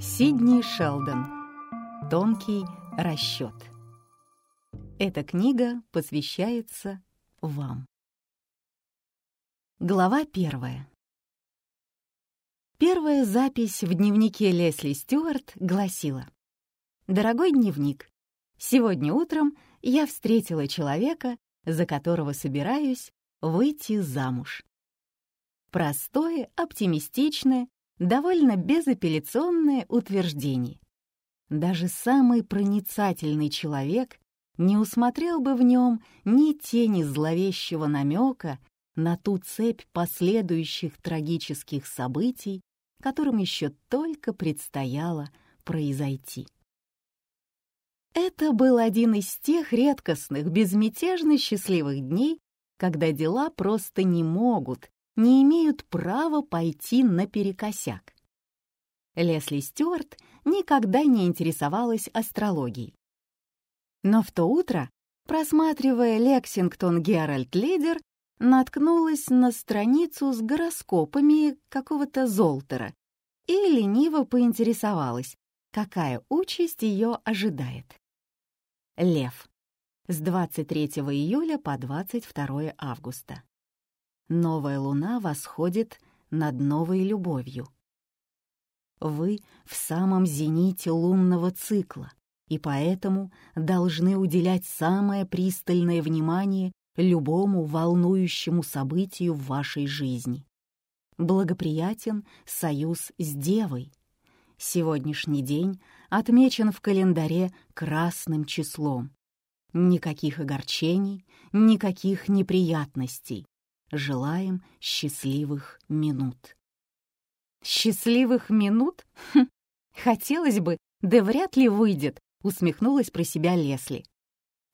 Сидни Шелдон. Тонкий расчет. Эта книга посвящается вам. Глава первая. Первая запись в дневнике Лесли Стюарт гласила «Дорогой дневник, сегодня утром я встретила человека, за которого собираюсь выйти замуж. Простое, оптимистичное, довольно безапелляционное утверждение. Даже самый проницательный человек не усмотрел бы в нем ни тени зловещего намека на ту цепь последующих трагических событий, которым еще только предстояло произойти. Это был один из тех редкостных, безмятежно счастливых дней, когда дела просто не могут, не имеют права пойти наперекосяк. Лесли Стюарт никогда не интересовалась астрологией. Но в то утро, просматривая «Лексингтон Геральт Лидер», наткнулась на страницу с гороскопами какого-то Золтера и лениво поинтересовалась, какая участь ее ожидает. Лев. С 23 июля по 22 августа. Новая луна восходит над новой любовью. Вы в самом зените лунного цикла, и поэтому должны уделять самое пристальное внимание любому волнующему событию в вашей жизни. Благоприятен союз с Девой. Сегодняшний день отмечен в календаре красным числом. Никаких огорчений, никаких неприятностей. Желаем счастливых минут. Счастливых минут? Хм, хотелось бы, да вряд ли выйдет, усмехнулась про себя Лесли.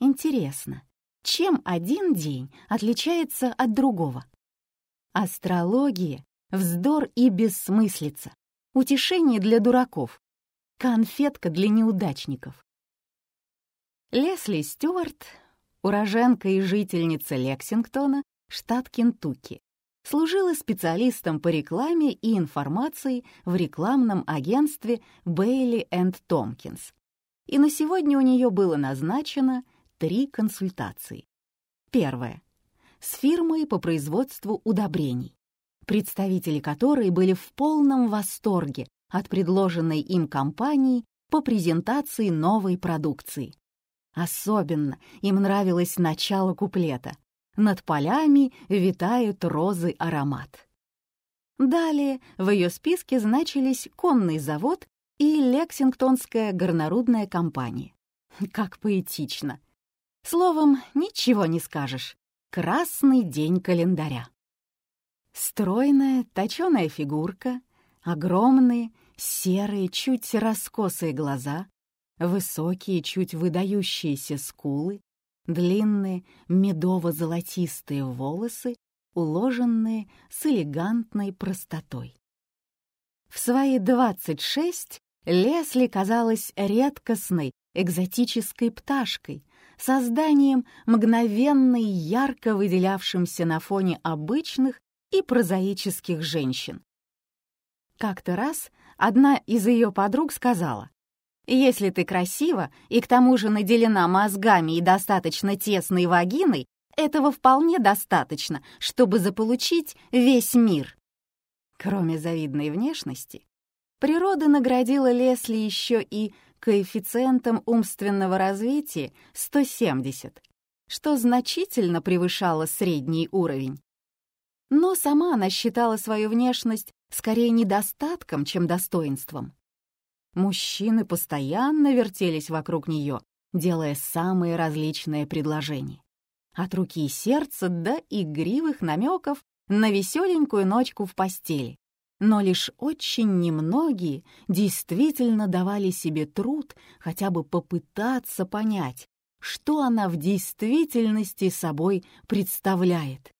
Интересно, чем один день отличается от другого? Астрология — вздор и бессмыслица, утешение для дураков, конфетка для неудачников. Лесли Стюарт, уроженка и жительница Лексингтона, штат Кентукки, служила специалистом по рекламе и информации в рекламном агентстве Бейли энд Томкинс. И на сегодня у нее было назначено три консультации. Первое. С фирмой по производству удобрений, представители которой были в полном восторге от предложенной им компании по презентации новой продукции. Особенно им нравилось начало куплета над полями витают розы аромат. Далее в ее списке значились конный завод и Лексингтонская горнорудная компания. Как поэтично. Словом, ничего не скажешь. Красный день календаря. Стройная, точеная фигурка, огромные, серые, чуть раскосые глаза, высокие, чуть выдающиеся скулы, длинные медово-золотистые волосы, уложенные с элегантной простотой. В свои двадцать шесть Лесли казалась редкостной, экзотической пташкой, созданием мгновенно и ярко выделявшимся на фоне обычных и прозаических женщин. Как-то раз одна из ее подруг сказала, если ты красива и к тому же наделена мозгами и достаточно тесной вагиной, этого вполне достаточно, чтобы заполучить весь мир. Кроме завидной внешности, природа наградила Лесли еще и коэффициентом умственного развития 170, что значительно превышало средний уровень. Но сама она считала свою внешность скорее недостатком, чем достоинством. Мужчины постоянно вертелись вокруг нее, делая самые различные предложения. От руки и сердца до игривых намеков на веселенькую ночку в постели. Но лишь очень немногие действительно давали себе труд хотя бы попытаться понять, что она в действительности собой представляет.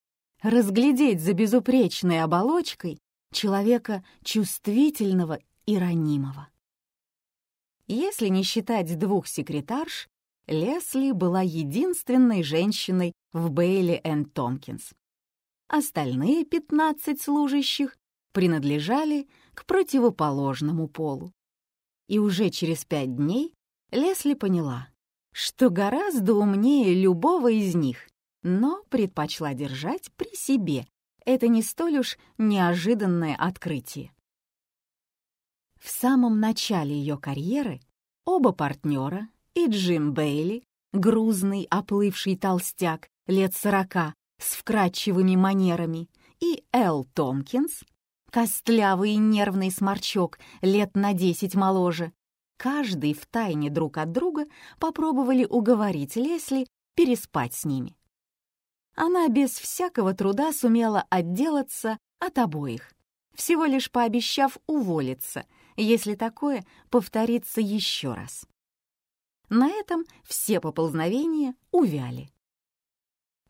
Разглядеть за безупречной оболочкой человека чувствительного и ранимого. Если не считать двух секретарш, Лесли была единственной женщиной в Бейли энд Томкинс. Остальные 15 служащих принадлежали к противоположному полу. И уже через пять дней Лесли поняла, что гораздо умнее любого из них, но предпочла держать при себе. Это не столь уж неожиданное открытие. В самом начале ее карьеры оба партнера, и Джим Бейли, грузный, оплывший толстяк, лет сорока, с вкрадчивыми манерами, и Эл Томпкинс, костлявый нервный сморчок, лет на десять моложе, каждый втайне друг от друга попробовали уговорить Лесли переспать с ними. Она без всякого труда сумела отделаться от обоих, всего лишь пообещав уволиться, если такое повторится еще раз. На этом все поползновения увяли.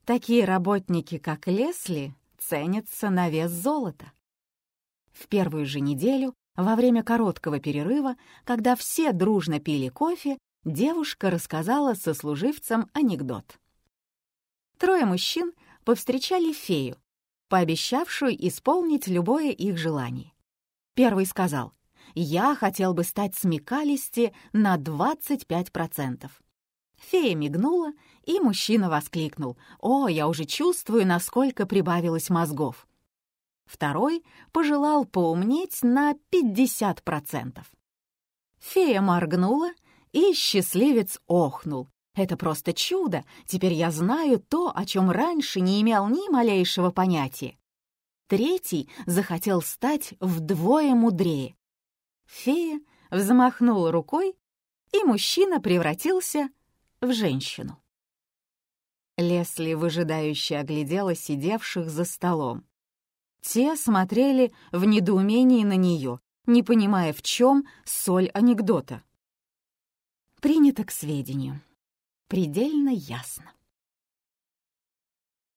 Такие работники, как Лесли, ценятся на вес золота. В первую же неделю, во время короткого перерыва, когда все дружно пили кофе, девушка рассказала сослуживцам анекдот. Трое мужчин повстречали фею, пообещавшую исполнить любое их желание. Первый сказал, «Я хотел бы стать смекалисти на 25%. Фея мигнула, и мужчина воскликнул. «О, я уже чувствую, насколько прибавилось мозгов!» Второй пожелал поумнеть на 50%. Фея моргнула, и счастливец охнул. «Это просто чудо! Теперь я знаю то, о чем раньше не имел ни малейшего понятия». Третий захотел стать вдвое мудрее. Фея взмахнула рукой, и мужчина превратился в женщину. Лесли выжидающе оглядела сидевших за столом. Те смотрели в недоумении на нее, не понимая, в чем соль анекдота. Принято к сведению. Предельно ясно.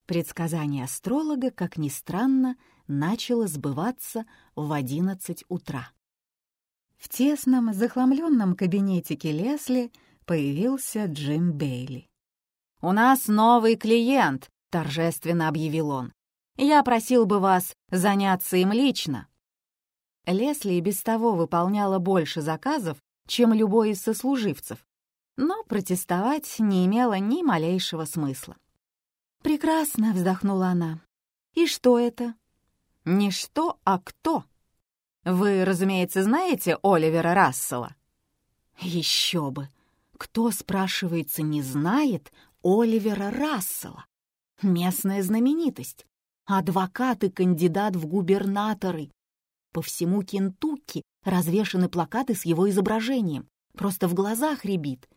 Предсказание астролога, как ни странно, начало сбываться в одиннадцать утра. В тесном, захламленном кабинетике Лесли появился Джим Бейли. «У нас новый клиент», — торжественно объявил он. «Я просил бы вас заняться им лично». Лесли и без того выполняла больше заказов, чем любой из сослуживцев, но протестовать не имело ни малейшего смысла. «Прекрасно», — вздохнула она. «И что это?» «Не что, а кто?» «Вы, разумеется, знаете Оливера Рассела?» «Еще бы! Кто, спрашивается, не знает Оливера Рассела? Местная знаменитость. Адвокат и кандидат в губернаторы. По всему Кентукки развешаны плакаты с его изображением. Просто в глазах рябит.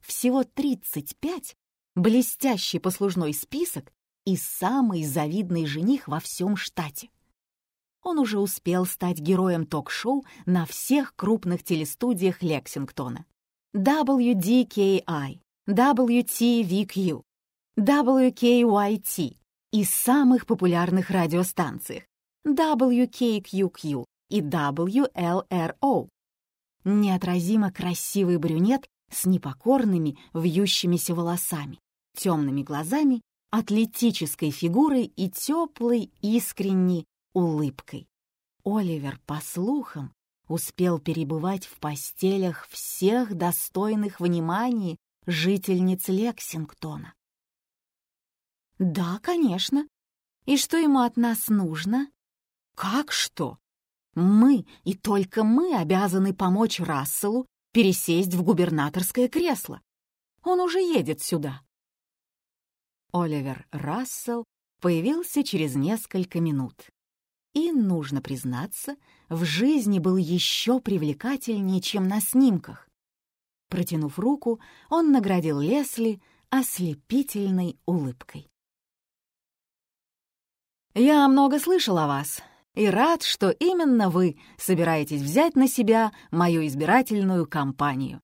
Всего 35, блестящий послужной список и самый завидный жених во всем штате. Он уже успел стать героем ток-шоу на всех крупных телестудиях Лексингтона. WDKI, WTVQ, WKYT и самых популярных радиостанциях WKQQ и WLRO. Неотразимо красивый брюнет с непокорными вьющимися волосами, темными глазами, атлетической фигурой и теплой, искренней улыбкой. Оливер, по слухам, успел перебывать в постелях всех достойных внимания жительниц Лексингтона. «Да, конечно. И что ему от нас нужно?» «Как что? Мы и только мы обязаны помочь Расселу пересесть в губернаторское кресло. Он уже едет сюда». Оливер Рассел появился через несколько минут. И, нужно признаться, в жизни был еще привлекательнее, чем на снимках. Протянув руку, он наградил Лесли ослепительной улыбкой. «Я много слышал о вас и рад, что именно вы собираетесь взять на себя мою избирательную кампанию».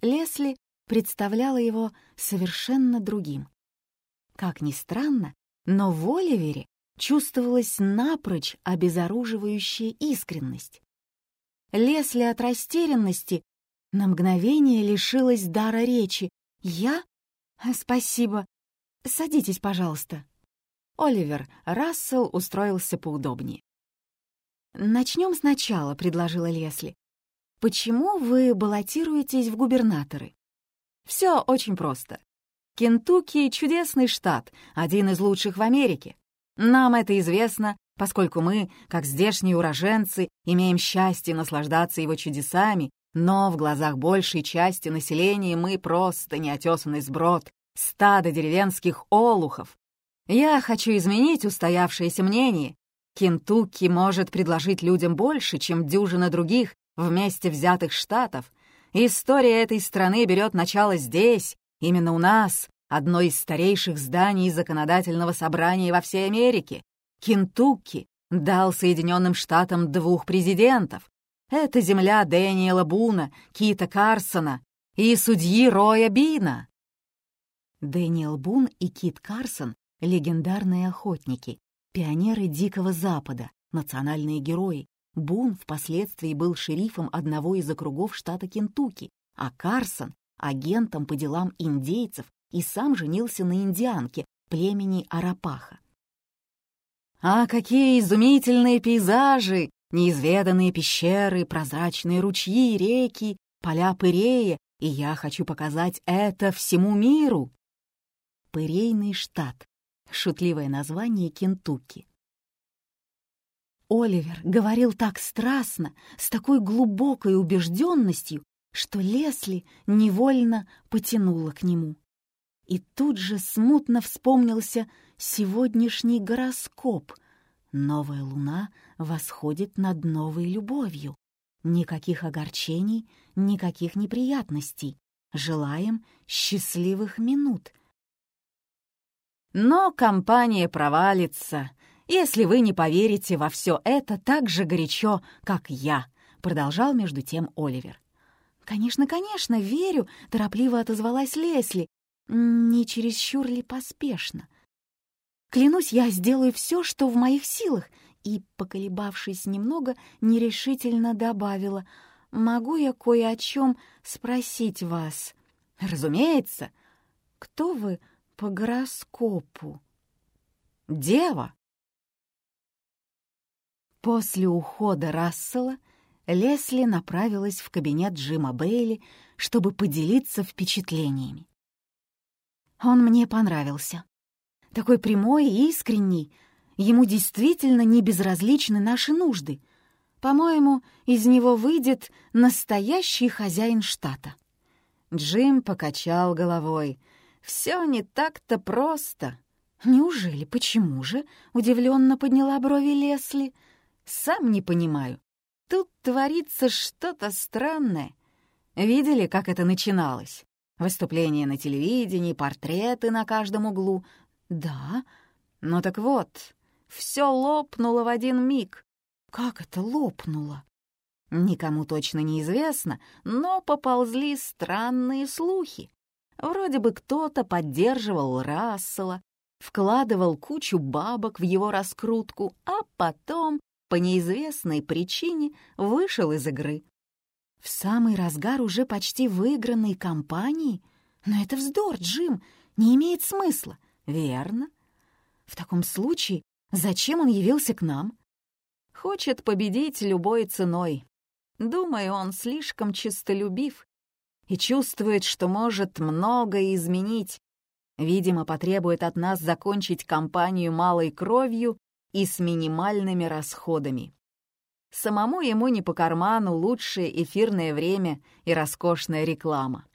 Лесли представляла его совершенно другим. Как ни странно, но в Оливере чувствовалась напрочь обезоруживающая искренность. Лесли от растерянности на мгновение лишилась дара речи. «Я? Спасибо. Садитесь, пожалуйста». Оливер Рассел устроился поудобнее. «Начнем сначала», — предложила Лесли. почему вы баллотируетесь в губернаторы? Все очень просто. Кентукки — чудесный штат, один из лучших в Америке. Нам это известно, поскольку мы, как здешние уроженцы, имеем счастье наслаждаться его чудесами, но в глазах большей части населения мы просто неотесанный сброд, стадо деревенских олухов. Я хочу изменить устоявшееся мнение. Кентукки может предложить людям больше, чем дюжина других вместе взятых штатов. История этой страны берет начало здесь, именно у нас, одно из старейших зданий законодательного собрания во всей Америке. Кентукки дал Соединенным Штатам двух президентов. Это земля Дэниела Буна, Кита Карсона и судьи Роя Бина. Дэниел Бун и Кит Карсон — легендарные охотники, пионеры Дикого Запада, национальные герои. Бун впоследствии был шерифом одного из округов штата Кентукки, а Карсон — агентом по делам индейцев и сам женился на индианке племени Арапаха. А какие изумительные пейзажи! Неизведанные пещеры, прозрачные ручьи, реки, поля пырея, и я хочу показать это всему миру. Пырейный штат. Шутливое название Кентукки. Оливер говорил так страстно, с такой глубокой убежденностью, что Лесли невольно потянула к нему. И тут же смутно вспомнился сегодняшний гороскоп. Новая луна восходит над новой любовью. Никаких огорчений, никаких неприятностей. Желаем счастливых минут — но компания провалится, если вы не поверите во все это так же горячо, как я», — продолжал между тем Оливер. «Конечно, конечно, верю», — торопливо отозвалась Лесли. «Не чересчур ли поспешно? Клянусь, я сделаю все, что в моих силах», и, поколебавшись немного, нерешительно добавила. «Могу я кое о чем спросить вас?» «Разумеется. Кто вы?» по гороскопу. Дева. После ухода Рассела Лесли направилась в кабинет Джима Бейли, чтобы поделиться впечатлениями. Он мне понравился. Такой прямой и искренний. Ему действительно не безразличны наши нужды. По-моему, из него выйдет настоящий хозяин штата. Джим покачал головой — все не так-то просто. Неужели? Почему же? Удивленно подняла брови Лесли. Сам не понимаю. Тут творится что-то странное. Видели, как это начиналось? Выступления на телевидении, портреты на каждом углу. Да. Ну так вот, все лопнуло в один миг. Как это лопнуло? Никому точно неизвестно, но поползли странные слухи. Вроде бы кто-то поддерживал Рассела, вкладывал кучу бабок в его раскрутку, а потом, по неизвестной причине, вышел из игры. В самый разгар уже почти выигранной кампании? Но это вздор, Джим, не имеет смысла. Верно. В таком случае, зачем он явился к нам? Хочет победить любой ценой. Думаю, он слишком честолюбив и чувствует, что может многое изменить. Видимо, потребует от нас закончить кампанию малой кровью и с минимальными расходами. Самому ему не по карману лучшее эфирное время и роскошная реклама.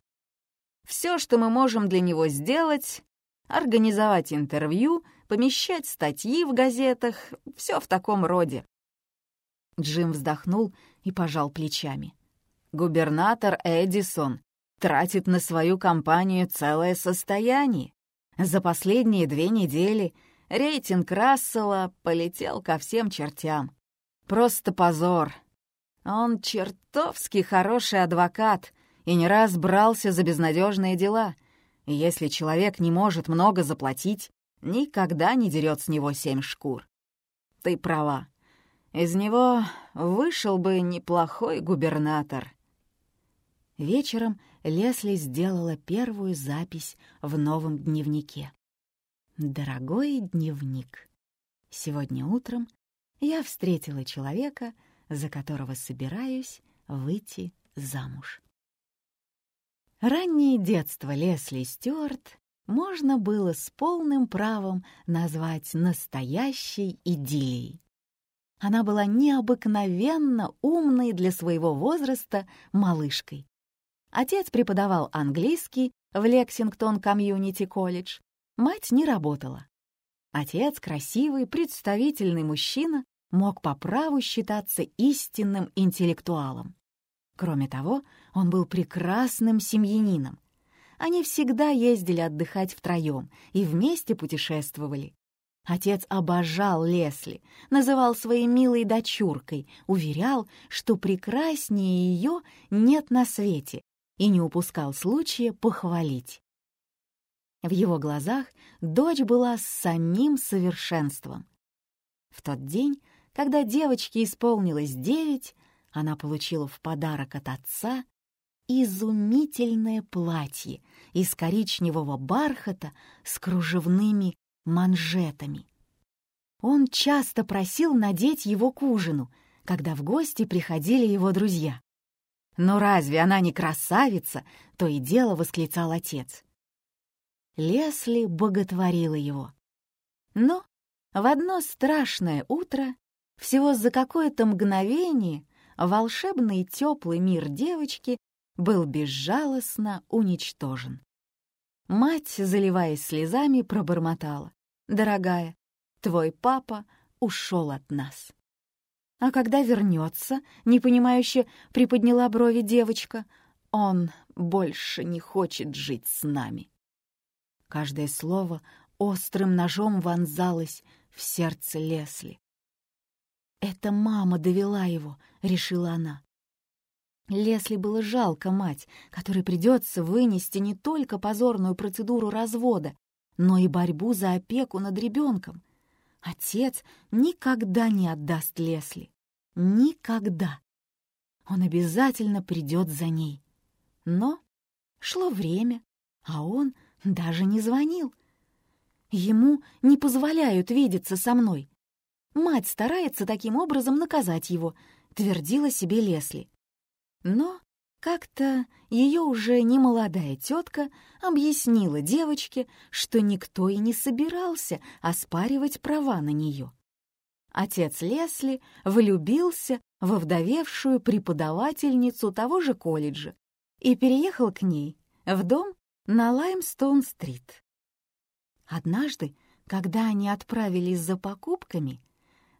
Все, что мы можем для него сделать — организовать интервью, помещать статьи в газетах, все в таком роде. Джим вздохнул и пожал плечами. Губернатор Эдисон тратит на свою компанию целое состояние. За последние две недели рейтинг Рассела полетел ко всем чертям. Просто позор. Он чертовски хороший адвокат и не раз брался за безнадежные дела. И если человек не может много заплатить, никогда не дерет с него семь шкур. Ты права. Из него вышел бы неплохой губернатор. Вечером Лесли сделала первую запись в новом дневнике. «Дорогой дневник, сегодня утром я встретила человека, за которого собираюсь выйти замуж. Раннее детство Лесли Стюарт можно было с полным правом назвать настоящей идиллией. Она была необыкновенно умной для своего возраста малышкой. Отец преподавал английский в Лексингтон Комьюнити колледж, мать не работала. Отец, красивый, представительный мужчина, мог по праву считаться истинным интеллектуалом. Кроме того, он был прекрасным семьянином. Они всегда ездили отдыхать втроем и вместе путешествовали. Отец обожал Лесли, называл своей милой дочуркой, уверял, что прекраснее ее нет на свете, и не упускал случая похвалить. В его глазах дочь была самим совершенством. В тот день, когда девочке исполнилось девять, она получила в подарок от отца изумительное платье из коричневого бархата с кружевными манжетами. Он часто просил надеть его к ужину, когда в гости приходили его друзья. «Но разве она не красавица?» — то и дело восклицал отец. Лесли боготворила его. Но в одно страшное утро, всего за какое-то мгновение, волшебный теплый мир девочки был безжалостно уничтожен. Мать, заливаясь слезами, пробормотала. «Дорогая, твой папа ушел от нас». «А когда вернется?» — непонимающе приподняла брови девочка. «Он больше не хочет жить с нами». Каждое слово острым ножом вонзалось в сердце Лесли. «Это мама довела его», — решила она. Лесли было жалко мать, которой придется вынести не только позорную процедуру развода, но и борьбу за опеку над ребенком. Отец никогда не отдаст Лесли. Никогда. Он обязательно придет за ней. Но шло время, а он даже не звонил. Ему не позволяют видеться со мной. Мать старается таким образом наказать его, твердила себе Лесли. Но как-то ее уже немолодая тетка объяснила девочке, что никто и не собирался оспаривать права на нее. Отец Лесли влюбился во вдовевшую преподавательницу того же колледжа и переехал к ней в дом на Лаймстоун-стрит. Однажды, когда они отправились за покупками,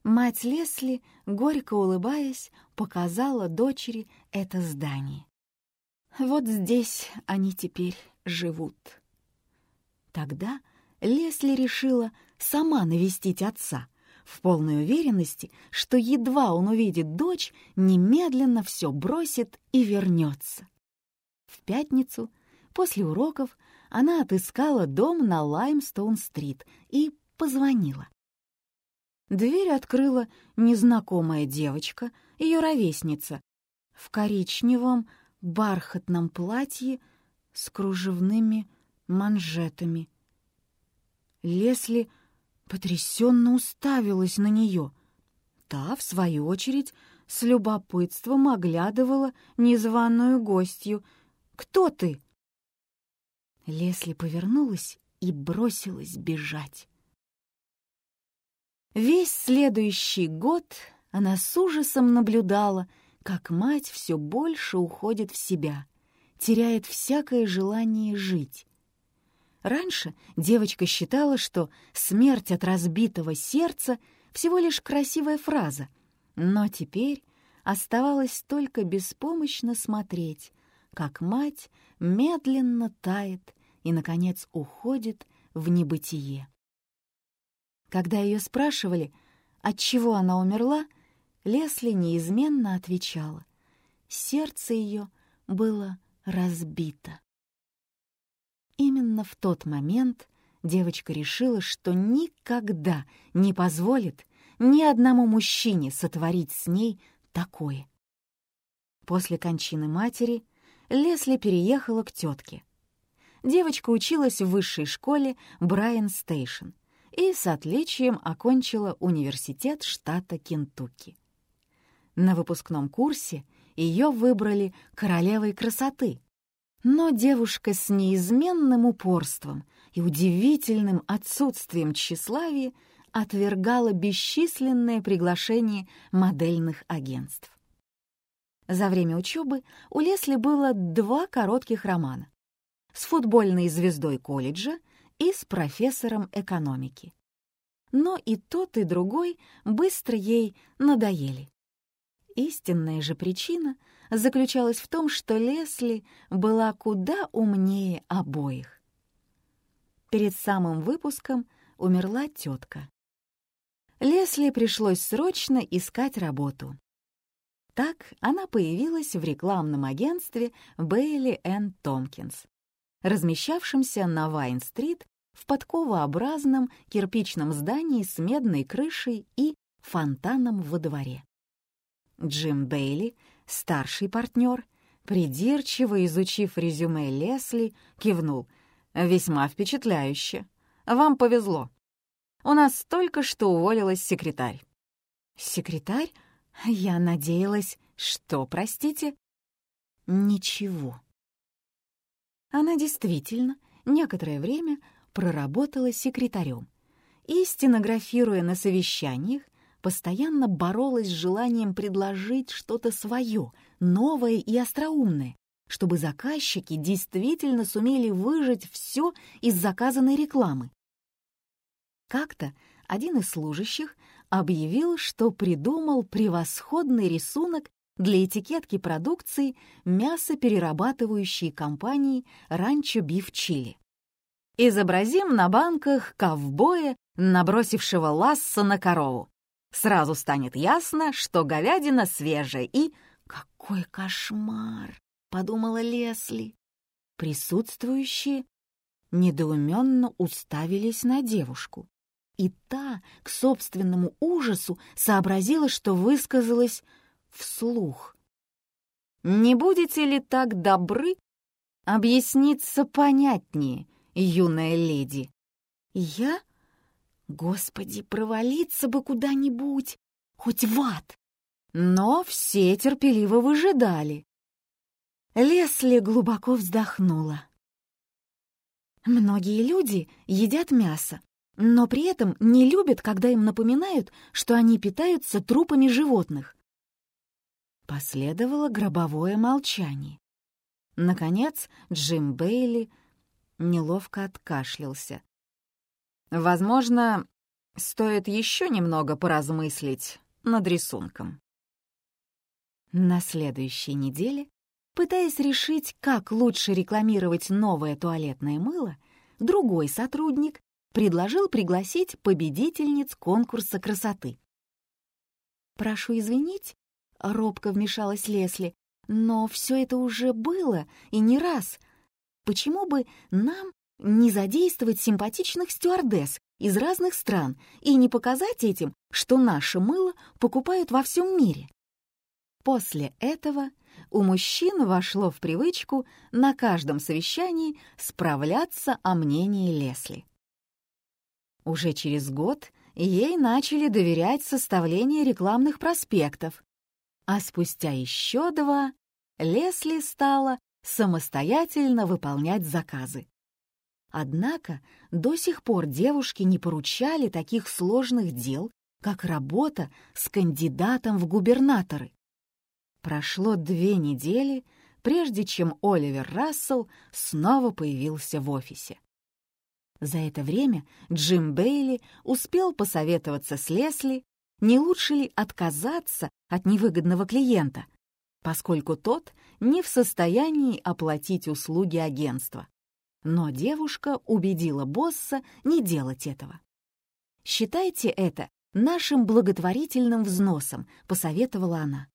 Мать Лесли, горько улыбаясь, показала дочери это здание. Вот здесь они теперь живут. Тогда Лесли решила сама навестить отца, в полной уверенности, что едва он увидит дочь, немедленно все бросит и вернется. В пятницу, после уроков, она отыскала дом на Лаймстоун-стрит и позвонила. Дверь открыла незнакомая девочка, ее ровесница, в коричневом бархатном платье с кружевными манжетами. Лесли потрясенно уставилась на нее. Та, в свою очередь, с любопытством оглядывала незваную гостью. «Кто ты?» Лесли повернулась и бросилась бежать. Весь следующий год она с ужасом наблюдала, как мать все больше уходит в себя, теряет всякое желание жить. Раньше девочка считала, что смерть от разбитого сердца всего лишь красивая фраза, но теперь оставалось только беспомощно смотреть, как мать медленно тает и, наконец, уходит в небытие. Когда ее спрашивали, от чего она умерла, Лесли неизменно отвечала. Сердце ее было разбито. Именно в тот момент девочка решила, что никогда не позволит ни одному мужчине сотворить с ней такое. После кончины матери Лесли переехала к тетке. Девочка училась в высшей школе Брайан Стейшн и с отличием окончила университет штата Кентукки. На выпускном курсе ее выбрали королевой красоты. Но девушка с неизменным упорством и удивительным отсутствием тщеславия отвергала бесчисленные приглашения модельных агентств. За время учебы у Лесли было два коротких романа с футбольной звездой колледжа и с профессором экономики. Но и тот, и другой быстро ей надоели. Истинная же причина заключалась в том, что Лесли была куда умнее обоих. Перед самым выпуском умерла тетка. Лесли пришлось срочно искать работу. Так она появилась в рекламном агентстве Бейли Энн Томпкинс, размещавшемся на Вайн-стрит в подковообразном кирпичном здании с медной крышей и фонтаном во дворе. Джим Бейли, старший партнер, придирчиво изучив резюме Лесли, кивнул. «Весьма впечатляюще. Вам повезло. У нас только что уволилась секретарь». «Секретарь? Я надеялась, что, простите?» «Ничего». Она действительно некоторое время проработала секретарем и, стенографируя на совещаниях, постоянно боролась с желанием предложить что-то свое, новое и остроумное, чтобы заказчики действительно сумели выжать все из заказанной рекламы. Как-то один из служащих объявил, что придумал превосходный рисунок для этикетки продукции мясоперерабатывающей компании «Ранчо Биф Чили». Изобразим на банках ковбоя, набросившего ласса на корову. Сразу станет ясно, что говядина свежая и... «Какой кошмар!» — подумала Лесли. Присутствующие недоуменно уставились на девушку и та, к собственному ужасу, сообразила, что высказалась вслух. «Не будете ли так добры объясниться понятнее, юная леди?» «Я? Господи, провалиться бы куда-нибудь, хоть в ад!» Но все терпеливо выжидали. Лесли глубоко вздохнула. Многие люди едят мясо, но при этом не любят, когда им напоминают, что они питаются трупами животных. Последовало гробовое молчание. Наконец Джим Бейли неловко откашлялся. «Возможно, стоит еще немного поразмыслить над рисунком». На следующей неделе, пытаясь решить, как лучше рекламировать новое туалетное мыло, другой сотрудник предложил пригласить победительниц конкурса красоты. «Прошу извинить», — робко вмешалась Лесли, «но все это уже было и не раз. Почему бы нам не задействовать симпатичных стюардесс из разных стран и не показать этим, что наше мыло покупают во всем мире?» После этого у мужчин вошло в привычку на каждом совещании справляться о мнении Лесли. Уже через год ей начали доверять составление рекламных проспектов, а спустя еще два Лесли стала самостоятельно выполнять заказы. Однако до сих пор девушки не поручали таких сложных дел, как работа с кандидатом в губернаторы. Прошло две недели, прежде чем Оливер Рассел снова появился в офисе. За это время Джим Бейли успел посоветоваться с Лесли, не лучше ли отказаться от невыгодного клиента, поскольку тот не в состоянии оплатить услуги агентства. Но девушка убедила босса не делать этого. «Считайте это нашим благотворительным взносом», — посоветовала она.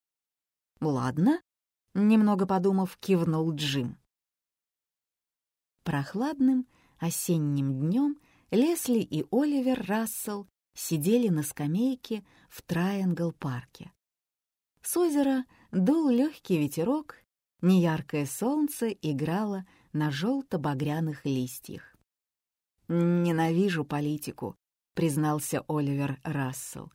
«Ладно», — немного подумав, кивнул Джим. Прохладным, Осенним днем Лесли и Оливер Рассел сидели на скамейке в Трайангл-парке. С озера дул легкий ветерок, неяркое солнце играло на желто-багряных листьях. «Ненавижу политику», — признался Оливер Рассел.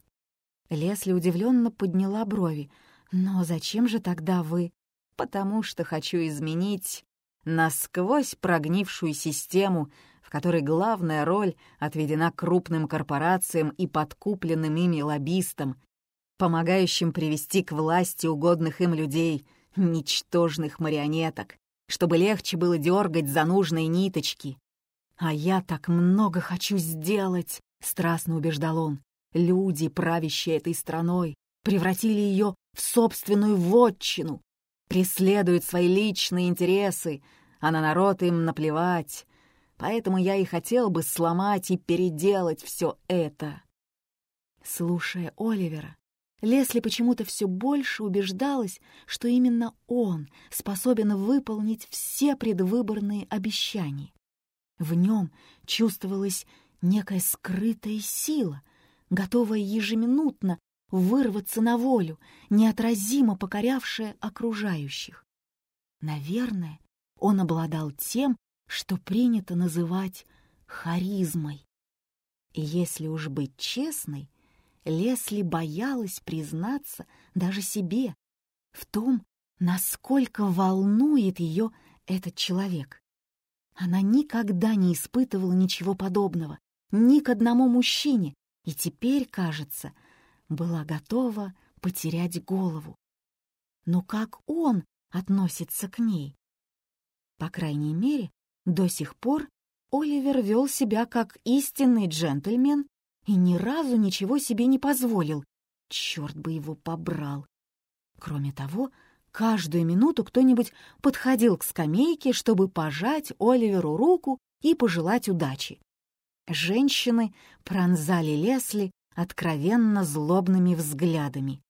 Лесли удивленно подняла брови. «Но зачем же тогда вы?» «Потому что хочу изменить насквозь прогнившую систему, в которой главная роль отведена крупным корпорациям и подкупленным ими лоббистам, помогающим привести к власти угодных им людей, ничтожных марионеток, чтобы легче было дергать за нужные ниточки. «А я так много хочу сделать», — страстно убеждал он. «Люди, правящие этой страной, превратили ее в собственную вотчину, преследуют свои личные интересы, а на народ им наплевать. Поэтому я и хотел бы сломать и переделать все это». Слушая Оливера, Лесли почему-то все больше убеждалась, что именно он способен выполнить все предвыборные обещания. В нем чувствовалась некая скрытая сила, готовая ежеминутно вырваться на волю, неотразимо покорявшая окружающих. Наверное, он обладал тем, что принято называть харизмой. И если уж быть честной, Лесли боялась признаться даже себе в том, насколько волнует ее этот человек. Она никогда не испытывала ничего подобного ни к одному мужчине и теперь, кажется, была готова потерять голову. Но как он относится к ней? По крайней мере, до сих пор Оливер вел себя как истинный джентльмен и ни разу ничего себе не позволил. Черт бы его побрал. Кроме того, каждую минуту кто-нибудь подходил к скамейке, чтобы пожать Оливеру руку и пожелать удачи. Женщины пронзали Лесли откровенно злобными взглядами.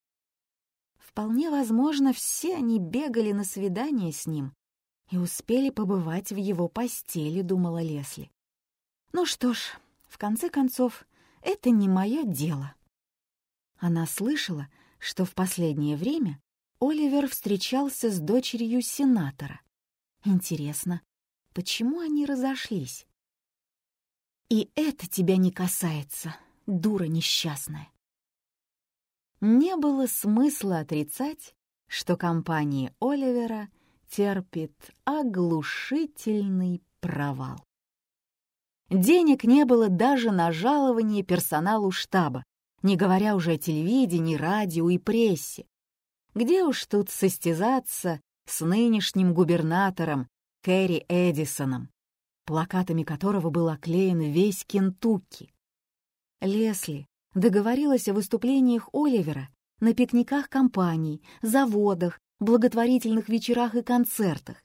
Вполне возможно, все они бегали на свидание с ним и успели побывать в его постели, думала Лесли. Ну что ж, в конце концов, это не мое дело. Она слышала, что в последнее время Оливер встречался с дочерью сенатора. Интересно, почему они разошлись? «И это тебя не касается, дура несчастная». Не было смысла отрицать, что компания Оливера терпит оглушительный провал. Денег не было даже на жалование персоналу штаба, не говоря уже о телевидении, радио и прессе. Где уж тут состязаться с нынешним губернатором Кэрри Эдисоном, плакатами которого был оклеен весь Кентукки. Лесли договорилась о выступлениях Оливера на пикниках компаний, заводах, благотворительных вечерах и концертах,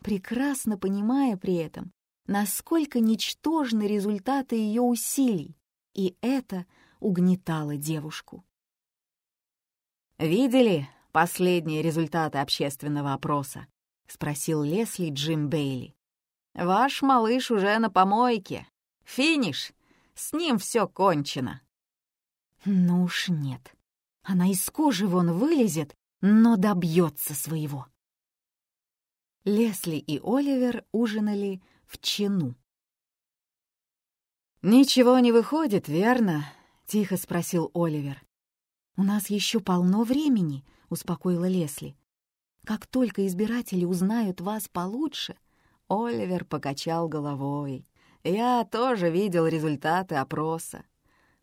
прекрасно понимая при этом, насколько ничтожны результаты ее усилий, и это угнетало девушку. «Видели последние результаты общественного опроса?» — спросил Лесли Джим Бейли. «Ваш малыш уже на помойке. Финиш. С ним все кончено». «Ну уж нет. Она из кожи вон вылезет, но добьется своего». Лесли и Оливер ужинали в чину. «Ничего не выходит, верно?» — тихо спросил Оливер. «У нас еще полно времени», — успокоила Лесли. «Как только избиратели узнают вас получше...» Оливер покачал головой. «Я тоже видел результаты опроса.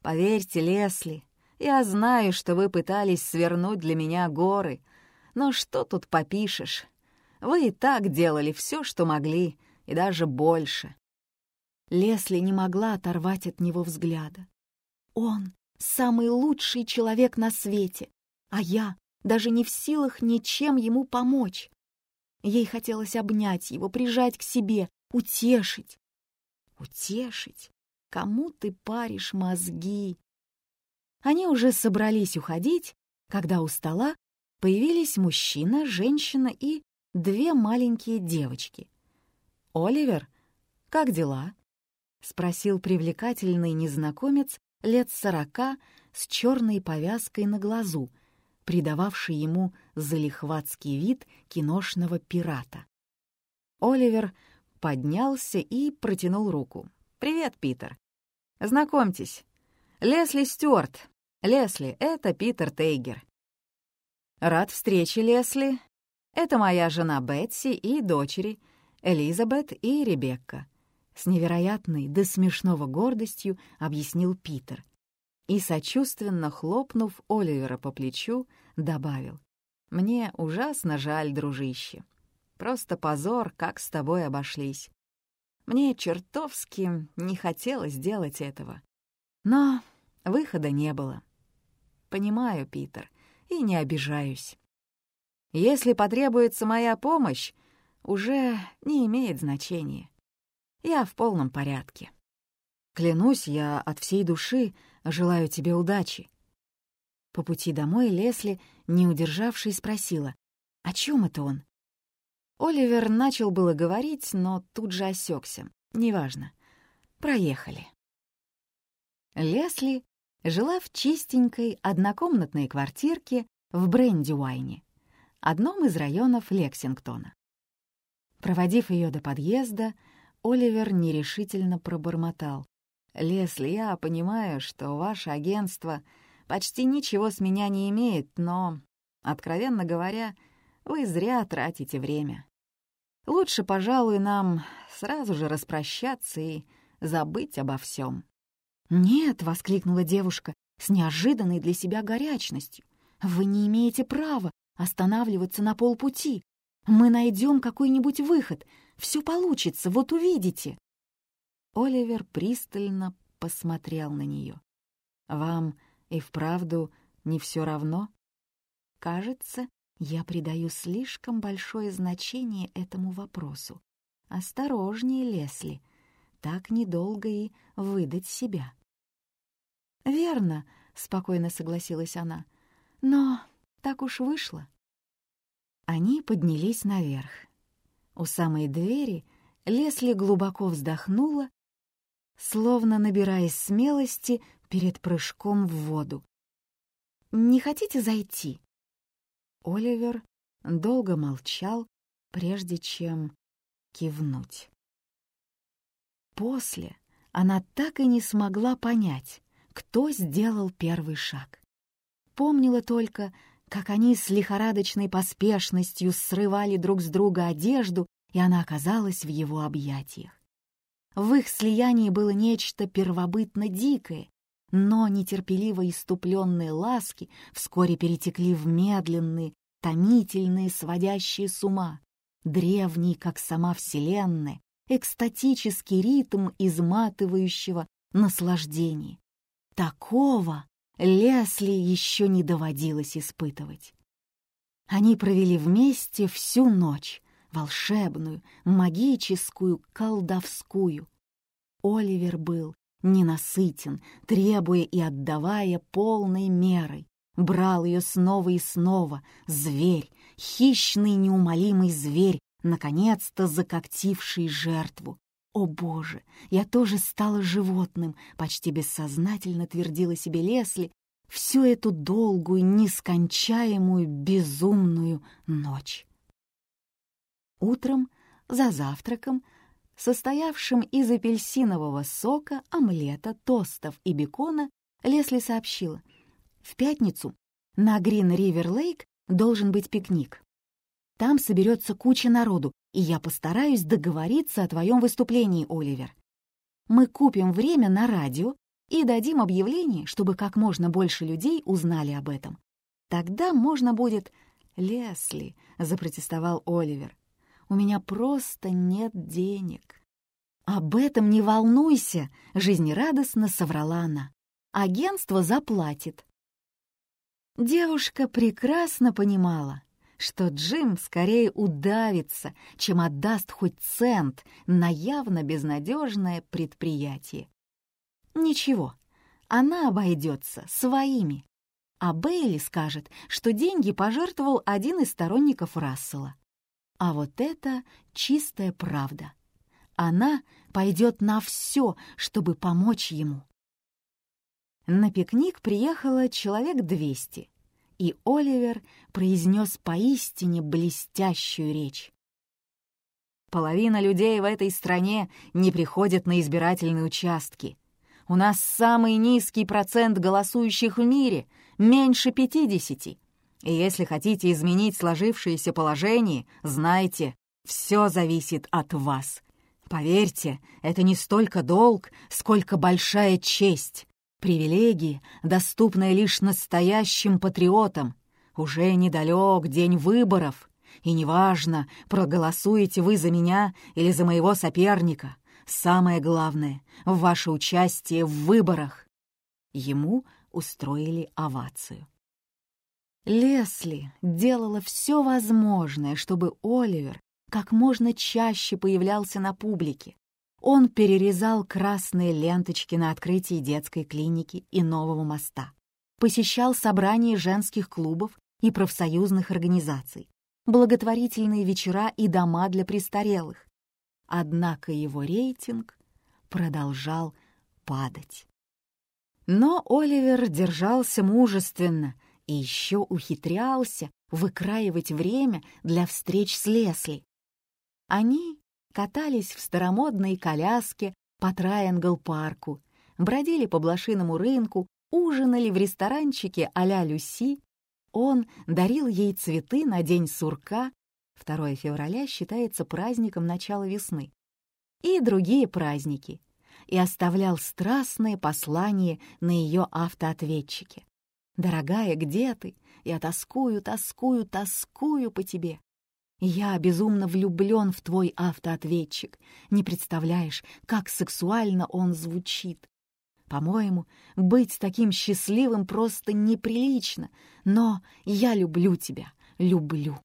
Поверьте, Лесли, я знаю, что вы пытались свернуть для меня горы, но что тут попишешь? Вы и так делали все, что могли, и даже больше. Лесли не могла оторвать от него взгляда. Он — самый лучший человек на свете, а я даже не в силах ничем ему помочь. Ей хотелось обнять его, прижать к себе, утешить. Утешить? Кому ты паришь мозги? Они уже собрались уходить, когда у стола появились мужчина, женщина и две маленькие девочки. «Оливер, как дела?» — спросил привлекательный незнакомец лет сорока с черной повязкой на глазу, придававший ему залихватский вид киношного пирата. Оливер поднялся и протянул руку. «Привет, Питер. Знакомьтесь, Лесли Стюарт. Лесли — это Питер Тейгер». «Рад встрече, Лесли. Это моя жена Бетси и дочери, Элизабет и Ребекка», — с невероятной до смешного гордостью объяснил Питер. И, сочувственно хлопнув Оливера по плечу, добавил. «Мне ужасно жаль, дружище. Просто позор, как с тобой обошлись. Мне чертовски не хотелось делать этого. Но выхода не было. Понимаю, Питер, и не обижаюсь. Если потребуется моя помощь, уже не имеет значения. Я в полном порядке. Клянусь, я от всей души желаю тебе удачи. По пути домой Лесли, не удержавшись, спросила, о чем это он? Оливер начал было говорить, но тут же осекся. Неважно. Проехали. Лесли жила в чистенькой однокомнатной квартирке в Брендиуайне, одном из районов Лексингтона. Проводив ее до подъезда, Оливер нерешительно пробормотал. «Лесли, я понимаю, что ваше агентство почти ничего с меня не имеет, но, откровенно говоря, вы зря тратите время. Лучше, пожалуй, нам сразу же распрощаться и забыть обо всем. «Нет!» — воскликнула девушка с неожиданной для себя горячностью. «Вы не имеете права останавливаться на полпути. Мы найдем какой-нибудь выход. Все получится, вот увидите». Оливер пристально посмотрел на нее. «Вам и вправду не все равно?» «Кажется, я придаю слишком большое значение этому вопросу. Осторожнее, Лесли, так недолго и выдать себя. «Верно», — спокойно согласилась она, — «но так уж вышло». Они поднялись наверх. У самой двери Лесли глубоко вздохнула, словно набираясь смелости перед прыжком в воду. «Не хотите зайти?» Оливер долго молчал, прежде чем кивнуть. После она так и не смогла понять, кто сделал первый шаг. Помнила только, как они с лихорадочной поспешностью срывали друг с друга одежду, и она оказалась в его объятиях. В их слиянии было нечто первобытно дикое, но нетерпеливо иступленные ласки вскоре перетекли в медленные, томительные, сводящие с ума, древний, как сама Вселенная, экстатический ритм изматывающего наслаждения. Такого Лесли еще не доводилось испытывать. Они провели вместе всю ночь, волшебную, магическую, колдовскую. Оливер был ненасытен, требуя и отдавая полной мерой. Брал ее снова и снова. Зверь, хищный неумолимый зверь, наконец-то закоктивший жертву. «О, Боже, я тоже стала животным!» — почти бессознательно твердила себе Лесли всю эту долгую, нескончаемую, безумную ночь. Утром, за завтраком, состоявшим из апельсинового сока, омлета, тостов и бекона, Лесли сообщила. В пятницу на Грин-Ривер-Лейк должен быть пикник. Там соберется куча народу, и я постараюсь договориться о твоем выступлении, Оливер. Мы купим время на радио и дадим объявление, чтобы как можно больше людей узнали об этом. Тогда можно будет... «Лесли», — запротестовал Оливер, — «у меня просто нет денег». «Об этом не волнуйся», — жизнерадостно соврала она. «Агентство заплатит». Девушка прекрасно понимала, что Джим скорее удавится, чем отдаст хоть цент на явно безнадежное предприятие. Ничего, она обойдется своими. А Бейли скажет, что деньги пожертвовал один из сторонников Рассела. А вот это чистая правда. Она пойдет на все, чтобы помочь ему. На пикник приехало человек двести — и Оливер произнес поистине блестящую речь. Половина людей в этой стране не приходят на избирательные участки. У нас самый низкий процент голосующих в мире, меньше 50. И если хотите изменить сложившееся положение, знайте, все зависит от вас. Поверьте, это не столько долг, сколько большая честь. Привилегии, доступные лишь настоящим патриотам. Уже недалек день выборов. И неважно, проголосуете вы за меня или за моего соперника. Самое главное — ваше участие в выборах. Ему устроили овацию. Лесли делала все возможное, чтобы Оливер как можно чаще появлялся на публике. Он перерезал красные ленточки на открытии детской клиники и нового моста, посещал собрания женских клубов и профсоюзных организаций, благотворительные вечера и дома для престарелых. Однако его рейтинг продолжал падать. Но Оливер держался мужественно — и еще ухитрялся выкраивать время для встреч с Лесли. Они катались в старомодной коляске по Трайангл-парку, бродили по блошиному рынку, ужинали в ресторанчике а-ля Люси. Он дарил ей цветы на день сурка, 2 февраля считается праздником начала весны, и другие праздники, и оставлял страстные послания на ее автоответчике. «Дорогая, где ты? Я тоскую, тоскую, тоскую по тебе. Я безумно влюблен в твой автоответчик. Не представляешь, как сексуально он звучит. По-моему, быть таким счастливым просто неприлично, но я люблю тебя, люблю».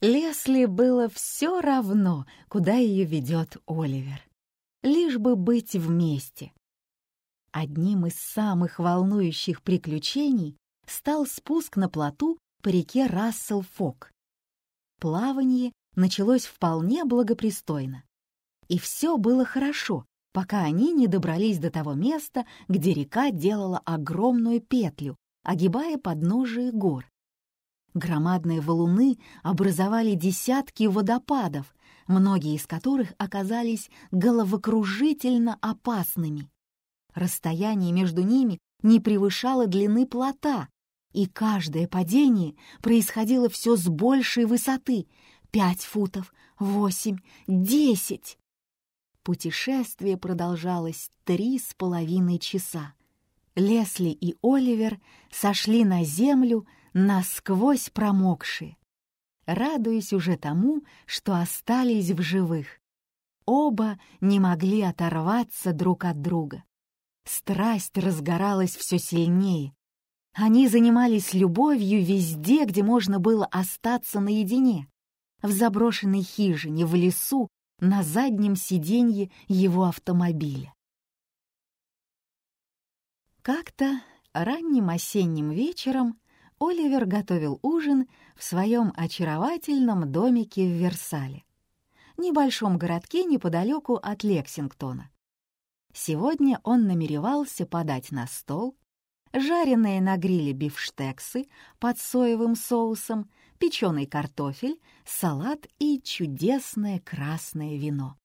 Лесли было все равно, куда ее ведет Оливер. Лишь бы быть вместе, Одним из самых волнующих приключений стал спуск на плоту по реке Рассел-Фок. Плавание началось вполне благопристойно. И все было хорошо, пока они не добрались до того места, где река делала огромную петлю, огибая подножие гор. Громадные валуны образовали десятки водопадов, многие из которых оказались головокружительно опасными. Расстояние между ними не превышало длины плота, и каждое падение происходило все с большей высоты — пять футов, восемь, десять. Путешествие продолжалось три с половиной часа. Лесли и Оливер сошли на землю насквозь промокшие, радуясь уже тому, что остались в живых. Оба не могли оторваться друг от друга. Страсть разгоралась все сильнее. Они занимались любовью везде, где можно было остаться наедине. В заброшенной хижине, в лесу, на заднем сиденье его автомобиля. Как-то ранним осенним вечером Оливер готовил ужин в своем очаровательном домике в Версале, небольшом городке неподалеку от Лексингтона. Сегодня он намеревался подать на стол жареные на гриле бифштексы под соевым соусом, печеный картофель, салат и чудесное красное вино.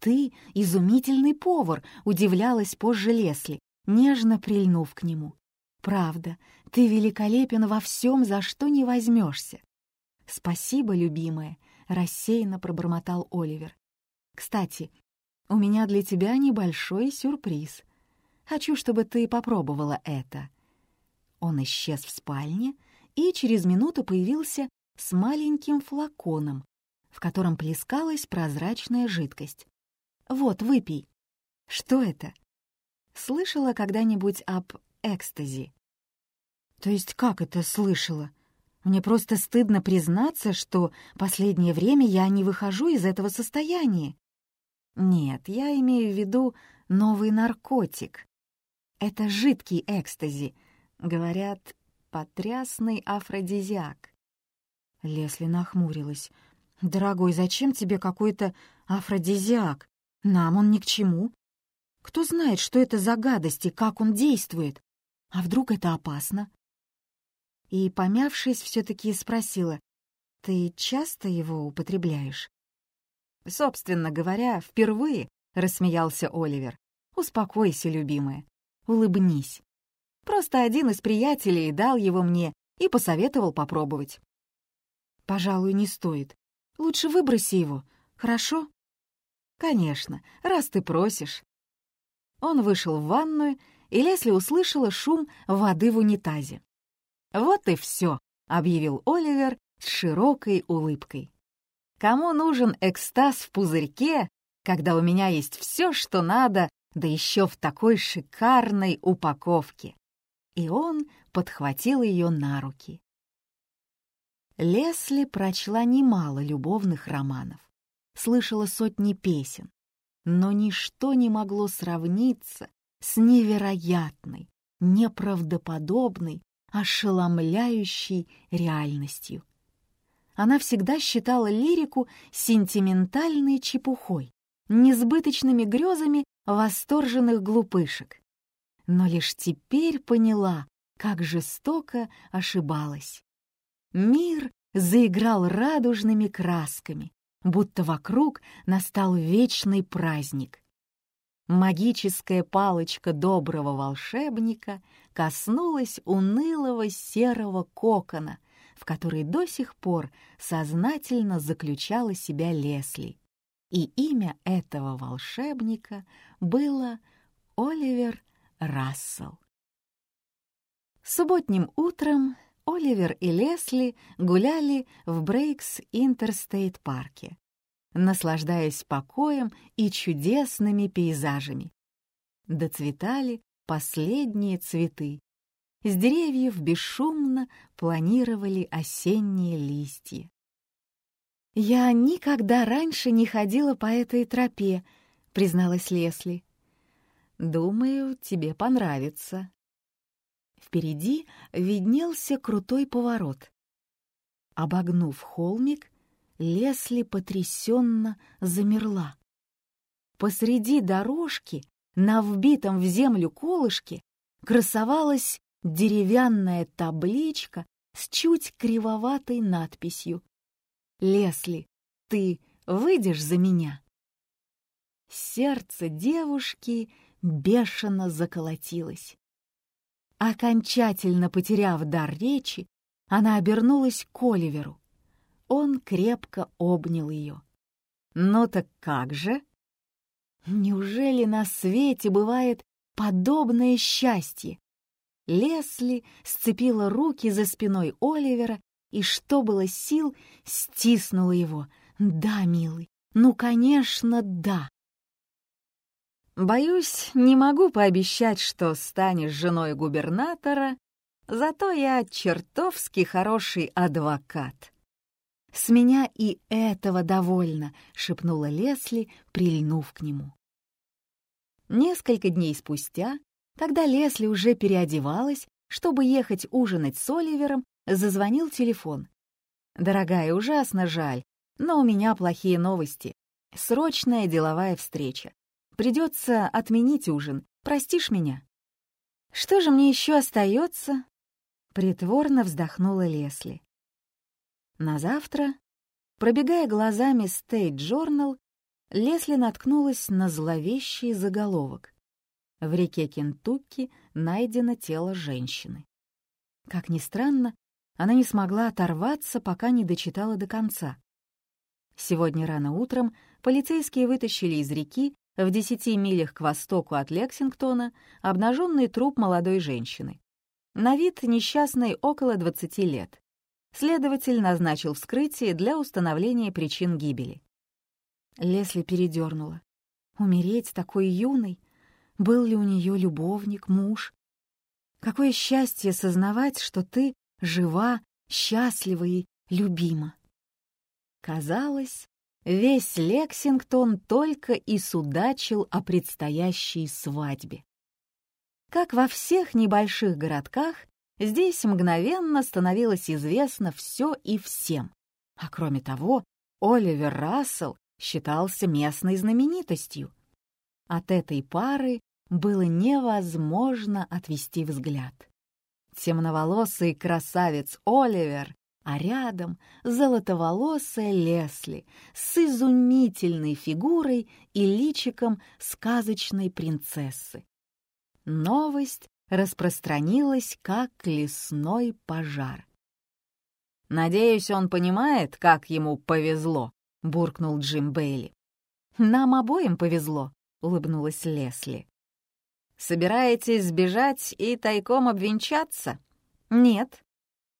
«Ты изумительный повар!» — удивлялась позже Лесли, нежно прильнув к нему. «Правда, ты великолепен во всем, за что не возьмешься». «Спасибо, любимая», — рассеянно пробормотал Оливер. «Кстати, у меня для тебя небольшой сюрприз. Хочу, чтобы ты попробовала это». Он исчез в спальне и через минуту появился с маленьким флаконом, в котором плескалась прозрачная жидкость. «Вот, выпей». «Что это?» «Слышала когда-нибудь об экстази?» «То есть как это слышала? Мне просто стыдно признаться, что последнее время я не выхожу из этого состояния. Нет, я имею в виду новый наркотик. Это жидкий экстази. Говорят, потрясный афродизиак. Лесли нахмурилась. «Дорогой, зачем тебе какой-то афродизиак? Нам он ни к чему. Кто знает, что это за гадость и как он действует? А вдруг это опасно?» И, помявшись, все-таки спросила, «Ты часто его употребляешь?» «Собственно говоря, впервые», — рассмеялся Оливер. «Успокойся, любимая. Улыбнись. Просто один из приятелей дал его мне и посоветовал попробовать. Пожалуй, не стоит. Лучше выброси его, хорошо? Конечно, раз ты просишь. Он вышел в ванную, и Лесли услышала шум воды в унитазе. «Вот и все», — объявил Оливер с широкой улыбкой. «Кому нужен экстаз в пузырьке, когда у меня есть все, что надо, да еще в такой шикарной упаковке?» И он подхватил ее на руки. Лесли прочла немало любовных романов, слышала сотни песен, но ничто не могло сравниться с невероятной, неправдоподобной, ошеломляющей реальностью. Она всегда считала лирику сентиментальной чепухой, несбыточными грезами восторженных глупышек. Но лишь теперь поняла, как жестоко ошибалась. Мир заиграл радужными красками, будто вокруг настал вечный праздник. Магическая палочка доброго волшебника коснулась унылого серого кокона, в который до сих пор сознательно заключала себя Лесли. И имя этого волшебника было Оливер Рассел. Субботним утром Оливер и Лесли гуляли в Брейкс Интерстейт парке, наслаждаясь покоем и чудесными пейзажами. Доцветали последние цветы. С деревьев бесшумно планировали осенние листья. «Я никогда раньше не ходила по этой тропе», — призналась Лесли. «Думаю, тебе понравится», Впереди виднелся крутой поворот. Обогнув холмик, Лесли потрясенно замерла. Посреди дорожки, на вбитом в землю колышке, красовалась деревянная табличка с чуть кривоватой надписью «Лесли, ты выйдешь за меня?» Сердце девушки бешено заколотилось. Окончательно потеряв дар речи, она обернулась к Оливеру. Он крепко обнял ее. «Ну так как же?» Неужели на свете бывает подобное счастье? Лесли сцепила руки за спиной Оливера и, что было сил, стиснула его. «Да, милый, ну, конечно, да!» Боюсь, не могу пообещать, что станешь женой губернатора, зато я чертовски хороший адвокат. «С меня и этого довольно», — шепнула Лесли, прильнув к нему. Несколько дней спустя, когда Лесли уже переодевалась, чтобы ехать ужинать с Оливером, зазвонил телефон. «Дорогая, ужасно жаль, но у меня плохие новости. Срочная деловая встреча. Придется отменить ужин. Простишь меня?» «Что же мне еще остается?» Притворно вздохнула Лесли. На завтра, пробегая глазами State Journal, Лесли наткнулась на зловещий заголовок. В реке Кентукки найдено тело женщины. Как ни странно, она не смогла оторваться, пока не дочитала до конца. Сегодня рано утром полицейские вытащили из реки в десяти милях к востоку от Лексингтона обнаженный труп молодой женщины. На вид несчастной около 20 лет. Следователь назначил вскрытие для установления причин гибели. Лесли передернула. Умереть такой юной? Был ли у нее любовник, муж? Какое счастье сознавать, что ты жива, счастлива и любима. Казалось, Весь Лексингтон только и судачил о предстоящей свадьбе. Как во всех небольших городках, здесь мгновенно становилось известно все и всем. А кроме того, Оливер Рассел считался местной знаменитостью. От этой пары было невозможно отвести взгляд. Темноволосый красавец Оливер а рядом золотоволосая Лесли с изумительной фигурой и личиком сказочной принцессы. Новость распространилась, как лесной пожар. «Надеюсь, он понимает, как ему повезло», — буркнул Джим Бейли. «Нам обоим повезло», — улыбнулась Лесли. «Собираетесь сбежать и тайком обвенчаться?» «Нет.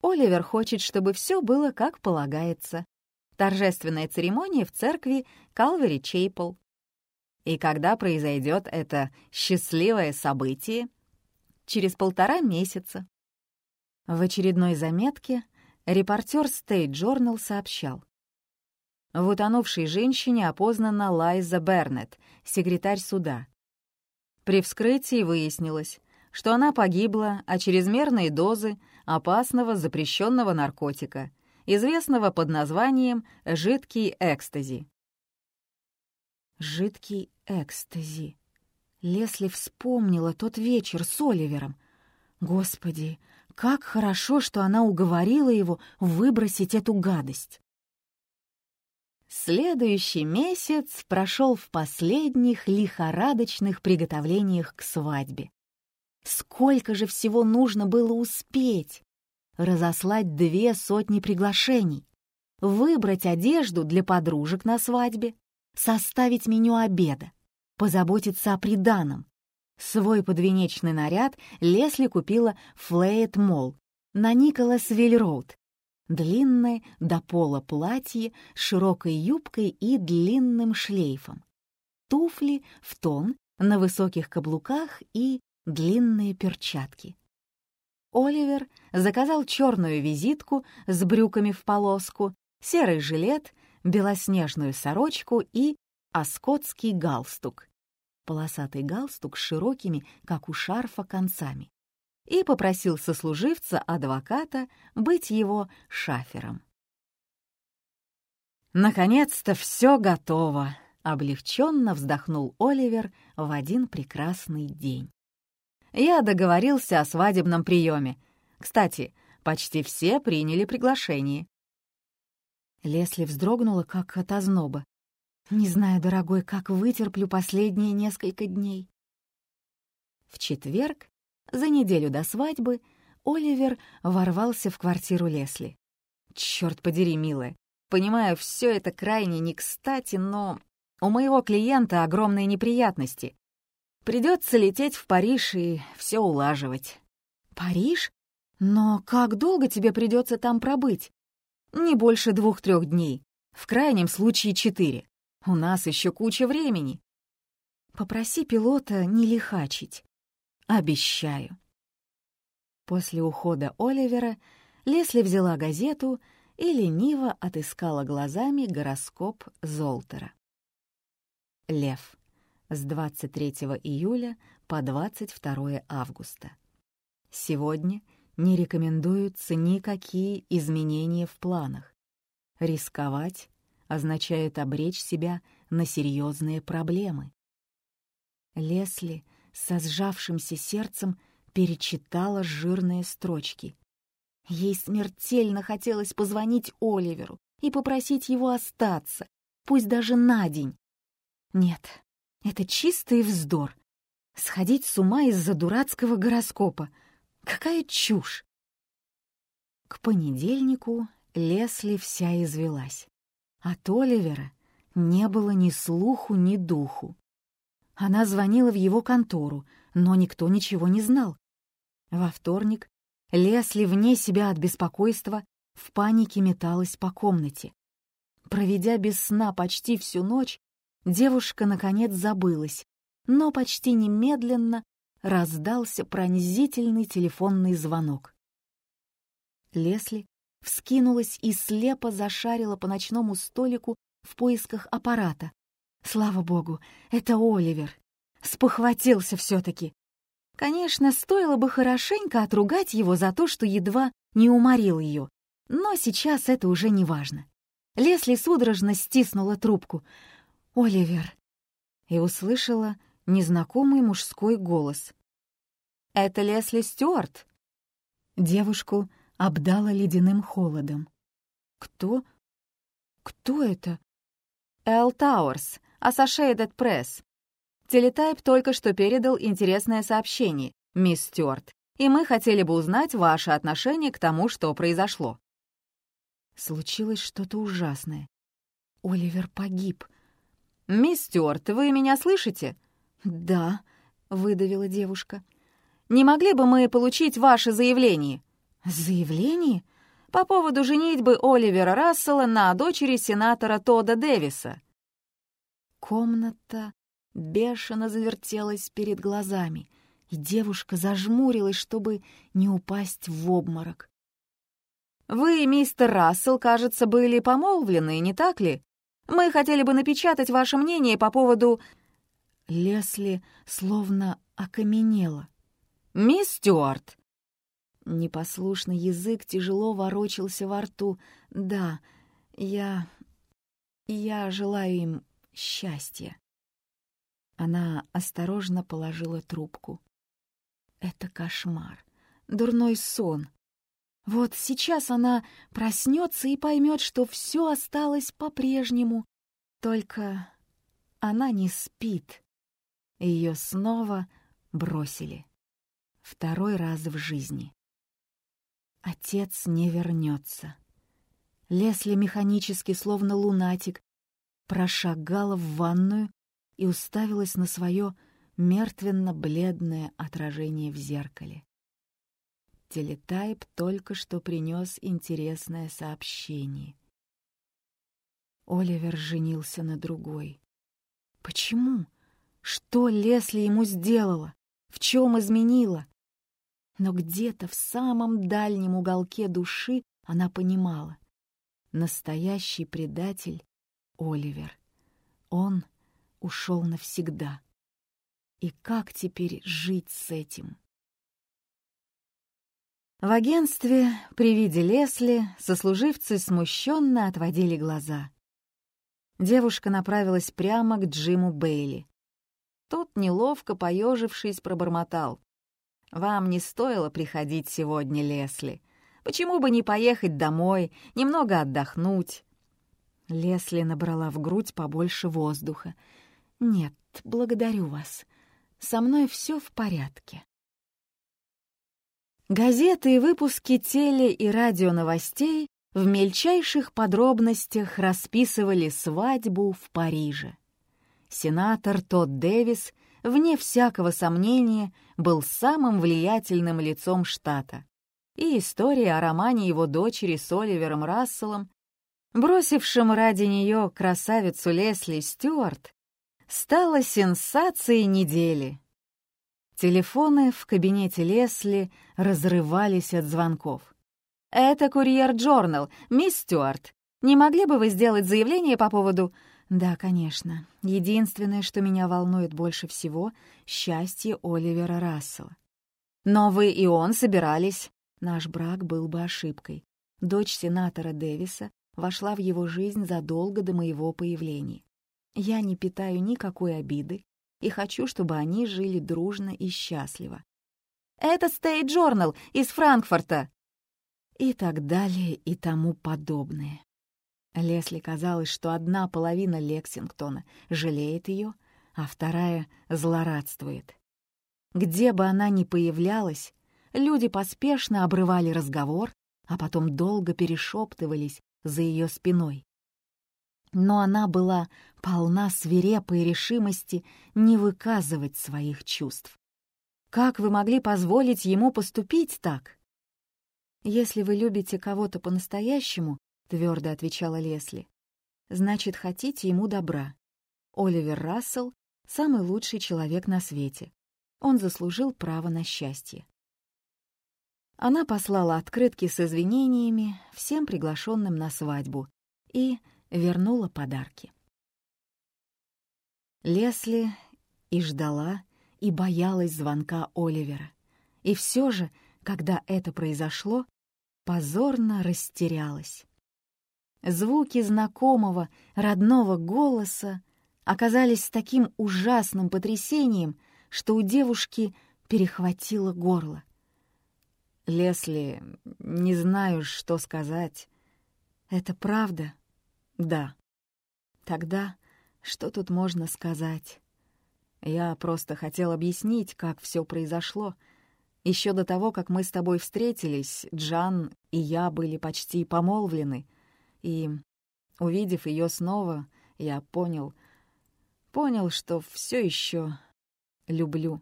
Оливер хочет, чтобы все было как полагается. Торжественная церемония в церкви Калвери Чейпл. И когда произойдет это счастливое событие? Через полтора месяца. В очередной заметке репортер State Journal сообщал. В утонувшей женщине опознана Лайза Бернетт, секретарь суда. При вскрытии выяснилось, что она погибла от чрезмерной дозы опасного запрещенного наркотика, известного под названием «жидкий экстази». Жидкий экстази. Лесли вспомнила тот вечер с Оливером. Господи, как хорошо, что она уговорила его выбросить эту гадость. Следующий месяц прошел в последних лихорадочных приготовлениях к свадьбе. Сколько же всего нужно было успеть! Разослать две сотни приглашений, выбрать одежду для подружек на свадьбе, составить меню обеда, позаботиться о приданом. Свой подвенечный наряд Лесли купила в Фейетт Молл на Николасвилль-Роуд. Длинное до пола платье с широкой юбкой и длинным шлейфом. Туфли в тон на высоких каблуках и длинные перчатки. Оливер заказал черную визитку с брюками в полоску, серый жилет белоснежную сорочку и оскотский галстук, полосатый галстук с широкими, как у шарфа, концами, и попросил сослуживца-адвоката быть его шафером. «Наконец-то все готово!» — облегченно вздохнул Оливер в один прекрасный день. «Я договорился о свадебном приеме. Кстати, почти все приняли приглашение. Лесли вздрогнула, как от озноба. «Не знаю, дорогой, как вытерплю последние несколько дней». В четверг, за неделю до свадьбы, Оливер ворвался в квартиру Лесли. «Чёрт подери, милая, понимаю, все это крайне не кстати, но у моего клиента огромные неприятности. Придется лететь в Париж и все улаживать». «Париж? Но как долго тебе придется там пробыть?» Не больше двух-трех дней, в крайнем случае четыре. У нас еще куча времени. Попроси пилота не лихачить. Обещаю. После ухода Оливера Лесли взяла газету и лениво отыскала глазами гороскоп Золтера. Лев. С 23 июля по 22 августа. Сегодня — не рекомендуются никакие изменения в планах. Рисковать означает обречь себя на серьезные проблемы. Лесли со сжавшимся сердцем перечитала жирные строчки. Ей смертельно хотелось позвонить Оливеру и попросить его остаться, пусть даже на день. Нет, это чистый вздор. Сходить с ума из-за дурацкого гороскопа — Какая чушь! К понедельнику Лесли вся извелась. От Оливера не было ни слуху, ни духу. Она звонила в его контору, но никто ничего не знал. Во вторник Лесли вне себя от беспокойства в панике металась по комнате. Проведя без сна почти всю ночь, девушка, наконец, забылась, но почти немедленно раздался пронзительный телефонный звонок. Лесли вскинулась и слепо зашарила по ночному столику в поисках аппарата. Слава богу, это Оливер. Спохватился все-таки. Конечно, стоило бы хорошенько отругать его за то, что едва не уморил ее, но сейчас это уже не важно. Лесли судорожно стиснула трубку. «Оливер!» и услышала незнакомый мужской голос. «Это Лесли Стюарт!» Девушку обдала ледяным холодом. «Кто? Кто это?» «Эл Тауэрс, Associated Press. Телетайп только что передал интересное сообщение. мисс Стюарт, и мы хотели бы узнать ваше отношение к тому, что произошло». Случилось что-то ужасное. Оливер погиб. «Мисс Стюарт, вы меня слышите?» «Да», — выдавила девушка. «Не могли бы мы получить ваше заявление?» «Заявление?» «По поводу женитьбы Оливера Рассела на дочери сенатора Тода Дэвиса». Комната бешено завертелась перед глазами, и девушка зажмурилась, чтобы не упасть в обморок. «Вы, мистер Рассел, кажется, были помолвлены, не так ли? Мы хотели бы напечатать ваше мнение по поводу...» Лесли словно окаменела. «Мисс Стюарт!» Непослушный язык тяжело ворочался во рту. «Да, я... я желаю им счастья». Она осторожно положила трубку. Это кошмар, дурной сон. Вот сейчас она проснется и поймет, что все осталось по-прежнему. Только она не спит. Ее снова бросили. Второй раз в жизни. Отец не вернется. Лесли механически, словно лунатик, прошагала в ванную и уставилась на свое мертвенно-бледное отражение в зеркале. Телетайп только что принес интересное сообщение. Оливер женился на другой. Почему? Что Лесли ему сделала? В чем изменила? Но где-то в самом дальнем уголке души она понимала. Настоящий предатель — Оливер. Он ушел навсегда. И как теперь жить с этим? В агентстве при виде Лесли сослуживцы смущенно отводили глаза. Девушка направилась прямо к Джиму Бейли. Тот, неловко поежившись, пробормотал. «Вам не стоило приходить сегодня, Лесли. Почему бы не поехать домой, немного отдохнуть?» Лесли набрала в грудь побольше воздуха. «Нет, благодарю вас. Со мной все в порядке». Газеты и выпуски теле- и радионовостей в мельчайших подробностях расписывали свадьбу в Париже. Сенатор Тодд Дэвис, вне всякого сомнения, был самым влиятельным лицом штата. И история о романе его дочери с Оливером Расселом, бросившим ради нее красавицу Лесли Стюарт, стала сенсацией недели. Телефоны в кабинете Лесли разрывались от звонков. «Это курьер Джорнал, мисс Стюарт. Не могли бы вы сделать заявление по поводу...» «Да, конечно. Единственное, что меня волнует больше всего — счастье Оливера Рассела. Но вы и он собирались...» Наш брак был бы ошибкой. Дочь сенатора Дэвиса вошла в его жизнь задолго до моего появления. Я не питаю никакой обиды и хочу, чтобы они жили дружно и счастливо. «Это State Journal из Франкфурта!» И так далее и тому подобное. Лесли казалось, что одна половина Лексингтона жалеет ее, а вторая злорадствует. Где бы она ни появлялась, люди поспешно обрывали разговор, а потом долго перешептывались за ее спиной но она была полна свирепой решимости не выказывать своих чувств. Как вы могли позволить ему поступить так? «Если вы любите кого-то по-настоящему», — твердо отвечала Лесли, «значит, хотите ему добра. Оливер Рассел — самый лучший человек на свете. Он заслужил право на счастье». Она послала открытки с извинениями всем приглашенным на свадьбу и вернула подарки. Лесли и ждала, и боялась звонка Оливера. И все же, когда это произошло, позорно растерялась. Звуки знакомого, родного голоса оказались таким ужасным потрясением, что у девушки перехватило горло. «Лесли, не знаю, что сказать. Это правда?» Да. Тогда что тут можно сказать? Я просто хотел объяснить, как все произошло. Еще до того, как мы с тобой встретились, Джан и я были почти помолвлены, и, увидев ее снова, я понял, понял, что все еще люблю.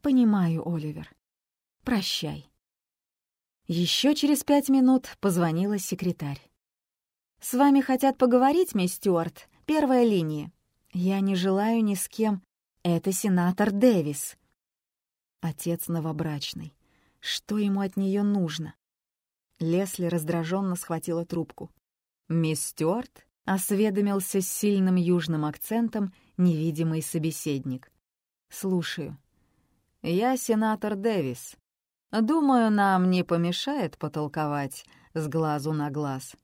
Понимаю, Оливер. Прощай. Еще через пять минут позвонила секретарь. «С вами хотят поговорить, мисс Стюарт, первая линия. Я не желаю ни с кем. Это сенатор Дэвис». Отец новобрачный. Что ему от нее нужно? Лесли раздраженно схватила трубку. «Мисс Стюарт?» — осведомился с сильным южным акцентом невидимый собеседник. «Слушаю. Я сенатор Дэвис. Думаю, нам не помешает потолковать с глазу на глаз».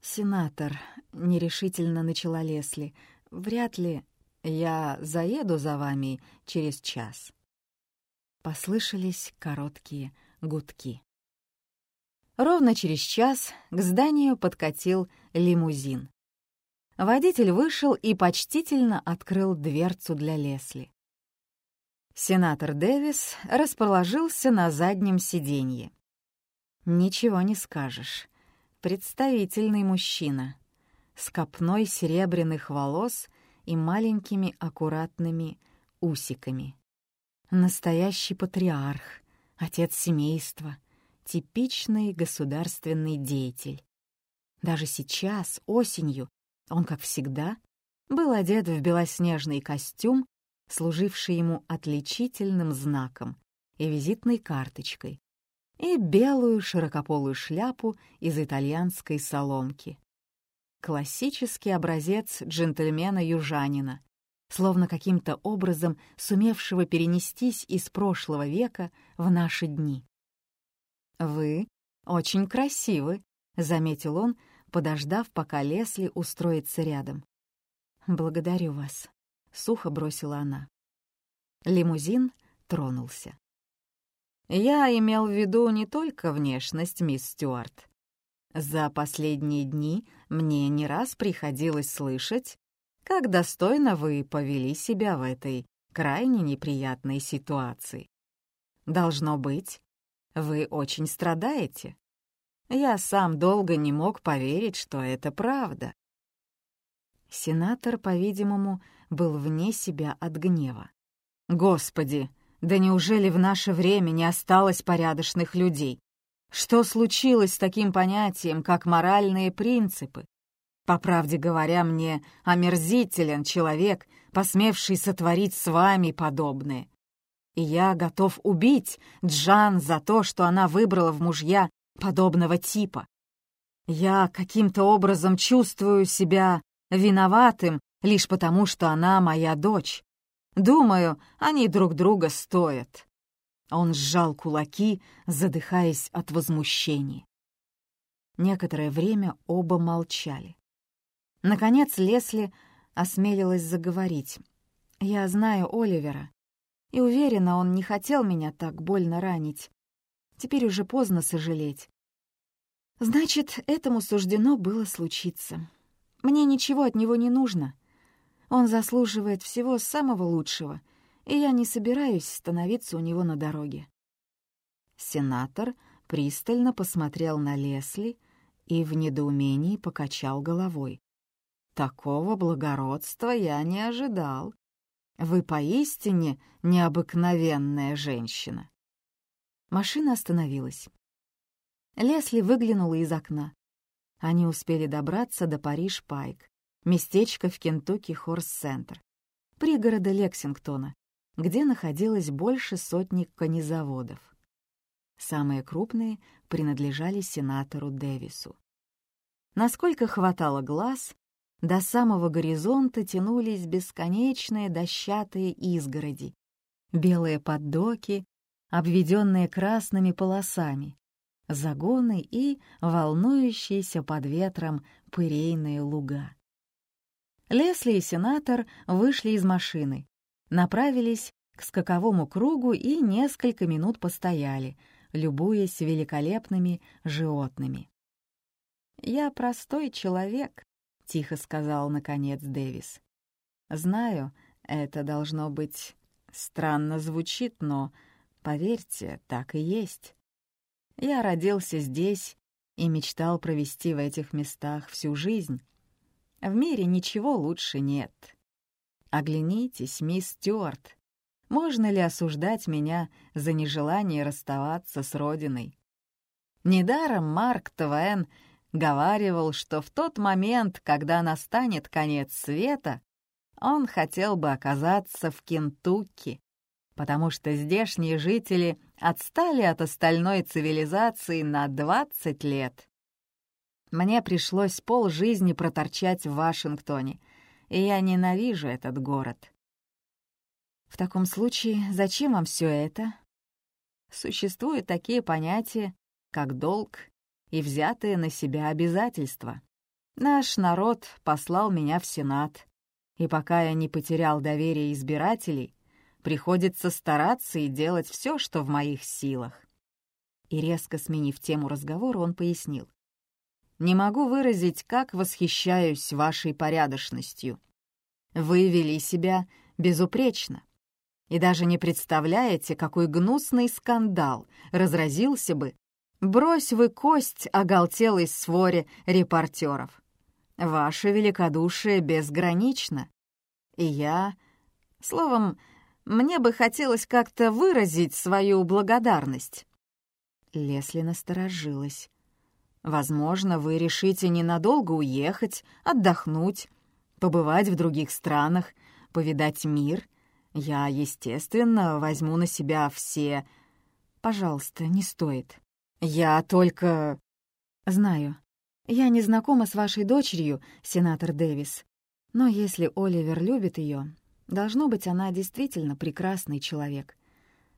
«Сенатор», — нерешительно начала Лесли, — «вряд ли я заеду за вами через час». Послышались короткие гудки. Ровно через час к зданию подкатил лимузин. Водитель вышел и почтительно открыл дверцу для Лесли. Сенатор Дэвис расположился на заднем сиденье. Ничего не скажешь. Представительный мужчина. С копной серебряных волос и маленькими аккуратными усиками. Настоящий патриарх, отец семейства, типичный государственный деятель. Даже сейчас, осенью, он, как всегда, был одет в белоснежный костюм, служивший ему отличительным знаком и визитной карточкой, и белую широкополую шляпу из итальянской соломки. Классический образец джентльмена-южанина, словно каким-то образом сумевшего перенестись из прошлого века в наши дни. «Вы очень красивы», — заметил он, подождав, пока Лесли устроится рядом. «Благодарю вас», — сухо бросила она. Лимузин тронулся. «Я имел в виду не только внешность, мисс Стюарт. За последние дни мне не раз приходилось слышать, как достойно вы повели себя в этой крайне неприятной ситуации. Должно быть, вы очень страдаете. Я сам долго не мог поверить, что это правда. Сенатор, по-видимому, был вне себя от гнева. «Господи, да неужели в наше время не осталось порядочных людей? Что случилось с таким понятием, как моральные принципы? По правде говоря, мне омерзителен человек, посмевший сотворить с вами подобное. И я готов убить Джан за то, что она выбрала в мужья подобного типа. Я каким-то образом чувствую себя виноватым лишь потому, что она моя дочь. Думаю, они друг друга стоят. Он сжал кулаки, задыхаясь от возмущения. Некоторое время оба молчали. Наконец Лесли осмелилась заговорить. «Я знаю Оливера и уверена, он не хотел меня так больно ранить. Теперь уже поздно сожалеть. Значит, этому суждено было случиться. Мне ничего от него не нужно. Он заслуживает всего самого лучшего, и я не собираюсь становиться у него на дороге. Сенатор пристально посмотрел на Лесли и в недоумении покачал головой. «Такого благородства я не ожидал. Вы поистине необыкновенная женщина». Машина остановилась. Лесли выглянула из окна. Они успели добраться до Париж-Пайк, местечко в Кентукки-Хорс-Центр, пригорода Лексингтона, где находилось больше сотни конезаводов. Самые крупные принадлежали сенатору Дэвису. Насколько хватало глаз, до самого горизонта тянулись бесконечные дощатые изгороди, белые поддоки, обведенные красными полосами, загоны и волнующиеся под ветром пырейные луга. Лесли и сенатор вышли из машины, направились к скаковому кругу и несколько минут постояли, любуясь великолепными животными. «Я простой человек», — тихо сказал, наконец, Дэвис. «Знаю, это должно быть странно звучит, но Поверьте, так и есть. Я родился здесь и мечтал провести в этих местах всю жизнь. В мире ничего лучше нет. Оглянитесь, мисс Стюарт. Можно ли осуждать меня за нежелание расставаться с родиной? Недаром Марк Твен говаривал, что в тот момент, когда настанет конец света, он хотел бы оказаться в Кентукки, потому что здешние жители отстали от остальной цивилизации на 20 лет. Мне пришлось полжизни проторчать в Вашингтоне, и я ненавижу этот город. В таком случае, зачем вам все это? Существуют такие понятия, как долг и взятые на себя обязательства. Наш народ послал меня в Сенат, и пока я не потерял доверие избирателей, приходится стараться и делать все, что в моих силах. И резко сменив тему разговора, он пояснил. «Не могу выразить, как восхищаюсь вашей порядочностью. Вы вели себя безупречно. И даже не представляете, какой гнусный скандал разразился бы, Брось вы кость оголтелой своре репортеров. Ваше великодушие безгранично. И я... Словом, мне бы хотелось как-то выразить свою благодарность». Лесли насторожилась. «Возможно, вы решите ненадолго уехать, отдохнуть, побывать в других странах, повидать мир. Я, естественно, возьму на себя все... Пожалуйста, не стоит. «Я только...» «Знаю. Я не знакома с вашей дочерью, сенатор Дэвис. Но если Оливер любит ее, должно быть, она действительно прекрасный человек.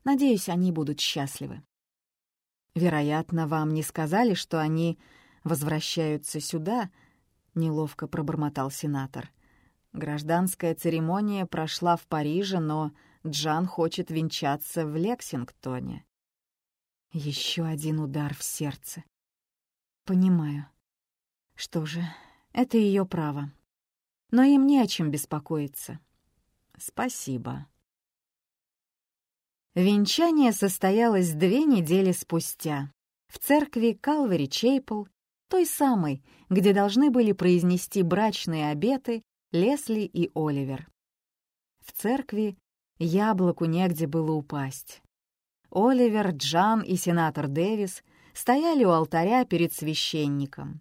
Надеюсь, они будут счастливы». «Вероятно, вам не сказали, что они возвращаются сюда?» — неловко пробормотал сенатор. «Гражданская церемония прошла в Париже, но Джан хочет венчаться в Лексингтоне. Еще один удар в сердце. Понимаю. Что же, это ее право. Но им не о чем беспокоиться. Спасибо. Венчание состоялось две недели спустя в церкви Калвери Чейпл, той самой, где должны были произнести брачные обеты Лесли и Оливер. В церкви яблоку негде было упасть. Оливер, Джан и сенатор Дэвис стояли у алтаря перед священником.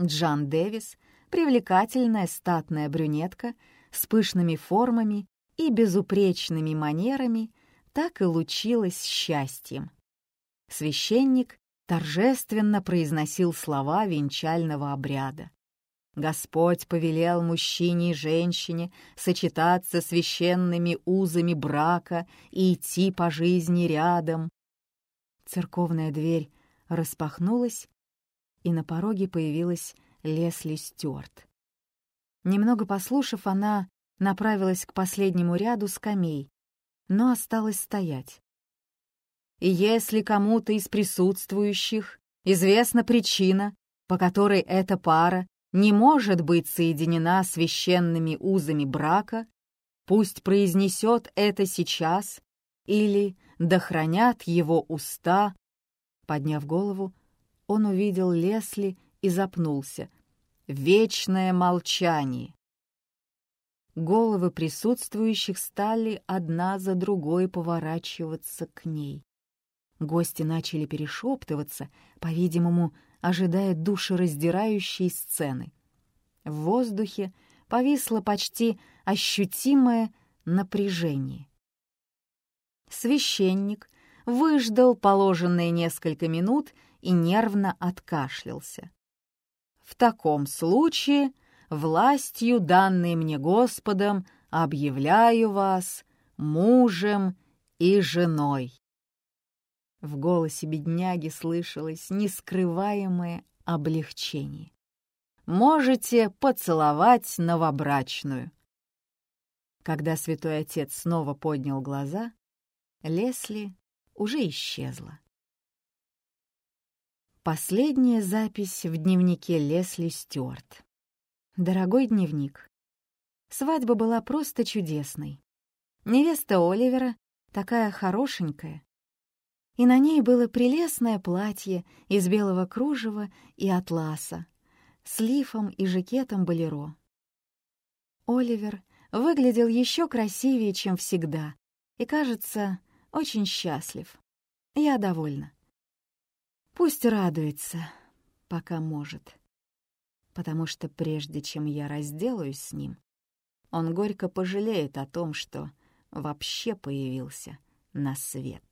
Джан Дэвис, привлекательная статная брюнетка с пышными формами и безупречными манерами, так и лучилась счастьем. Священник торжественно произносил слова венчального обряда. Господь повелел мужчине и женщине сочетаться священными узами брака и идти по жизни рядом. Церковная дверь распахнулась, и на пороге появилась Лесли Стюарт. Немного послушав, она направилась к последнему ряду скамей, но осталась стоять. И если кому-то из присутствующих известна причина, по которой эта пара не может быть соединена священными узами брака, пусть произнесет это сейчас или дохранят его уста. Подняв голову, он увидел Лесли и запнулся. Вечное молчание. Головы присутствующих стали одна за другой поворачиваться к ней. Гости начали перешептываться, по-видимому, ожидая душераздирающей сцены. В воздухе повисло почти ощутимое напряжение. Священник выждал положенные несколько минут и нервно откашлялся. «В таком случае, властью, данной мне Господом, объявляю вас мужем и женой». В голосе бедняги слышалось нескрываемое облегчение. «Можете поцеловать новобрачную». Когда святой отец снова поднял глаза, Лесли уже исчезла. Последняя запись в дневнике Лесли Стюарт. Дорогой дневник. Свадьба была просто чудесной. Невеста Оливера такая хорошенькая. И на ней было прелестное платье из белого кружева и атласа, с лифом и жакетом болеро. Оливер выглядел еще красивее, чем всегда, и, кажется, очень счастлив. Я довольна. Пусть радуется, пока может. Потому что прежде чем я разделаюсь с ним, он горько пожалеет о том, что вообще появился на свет.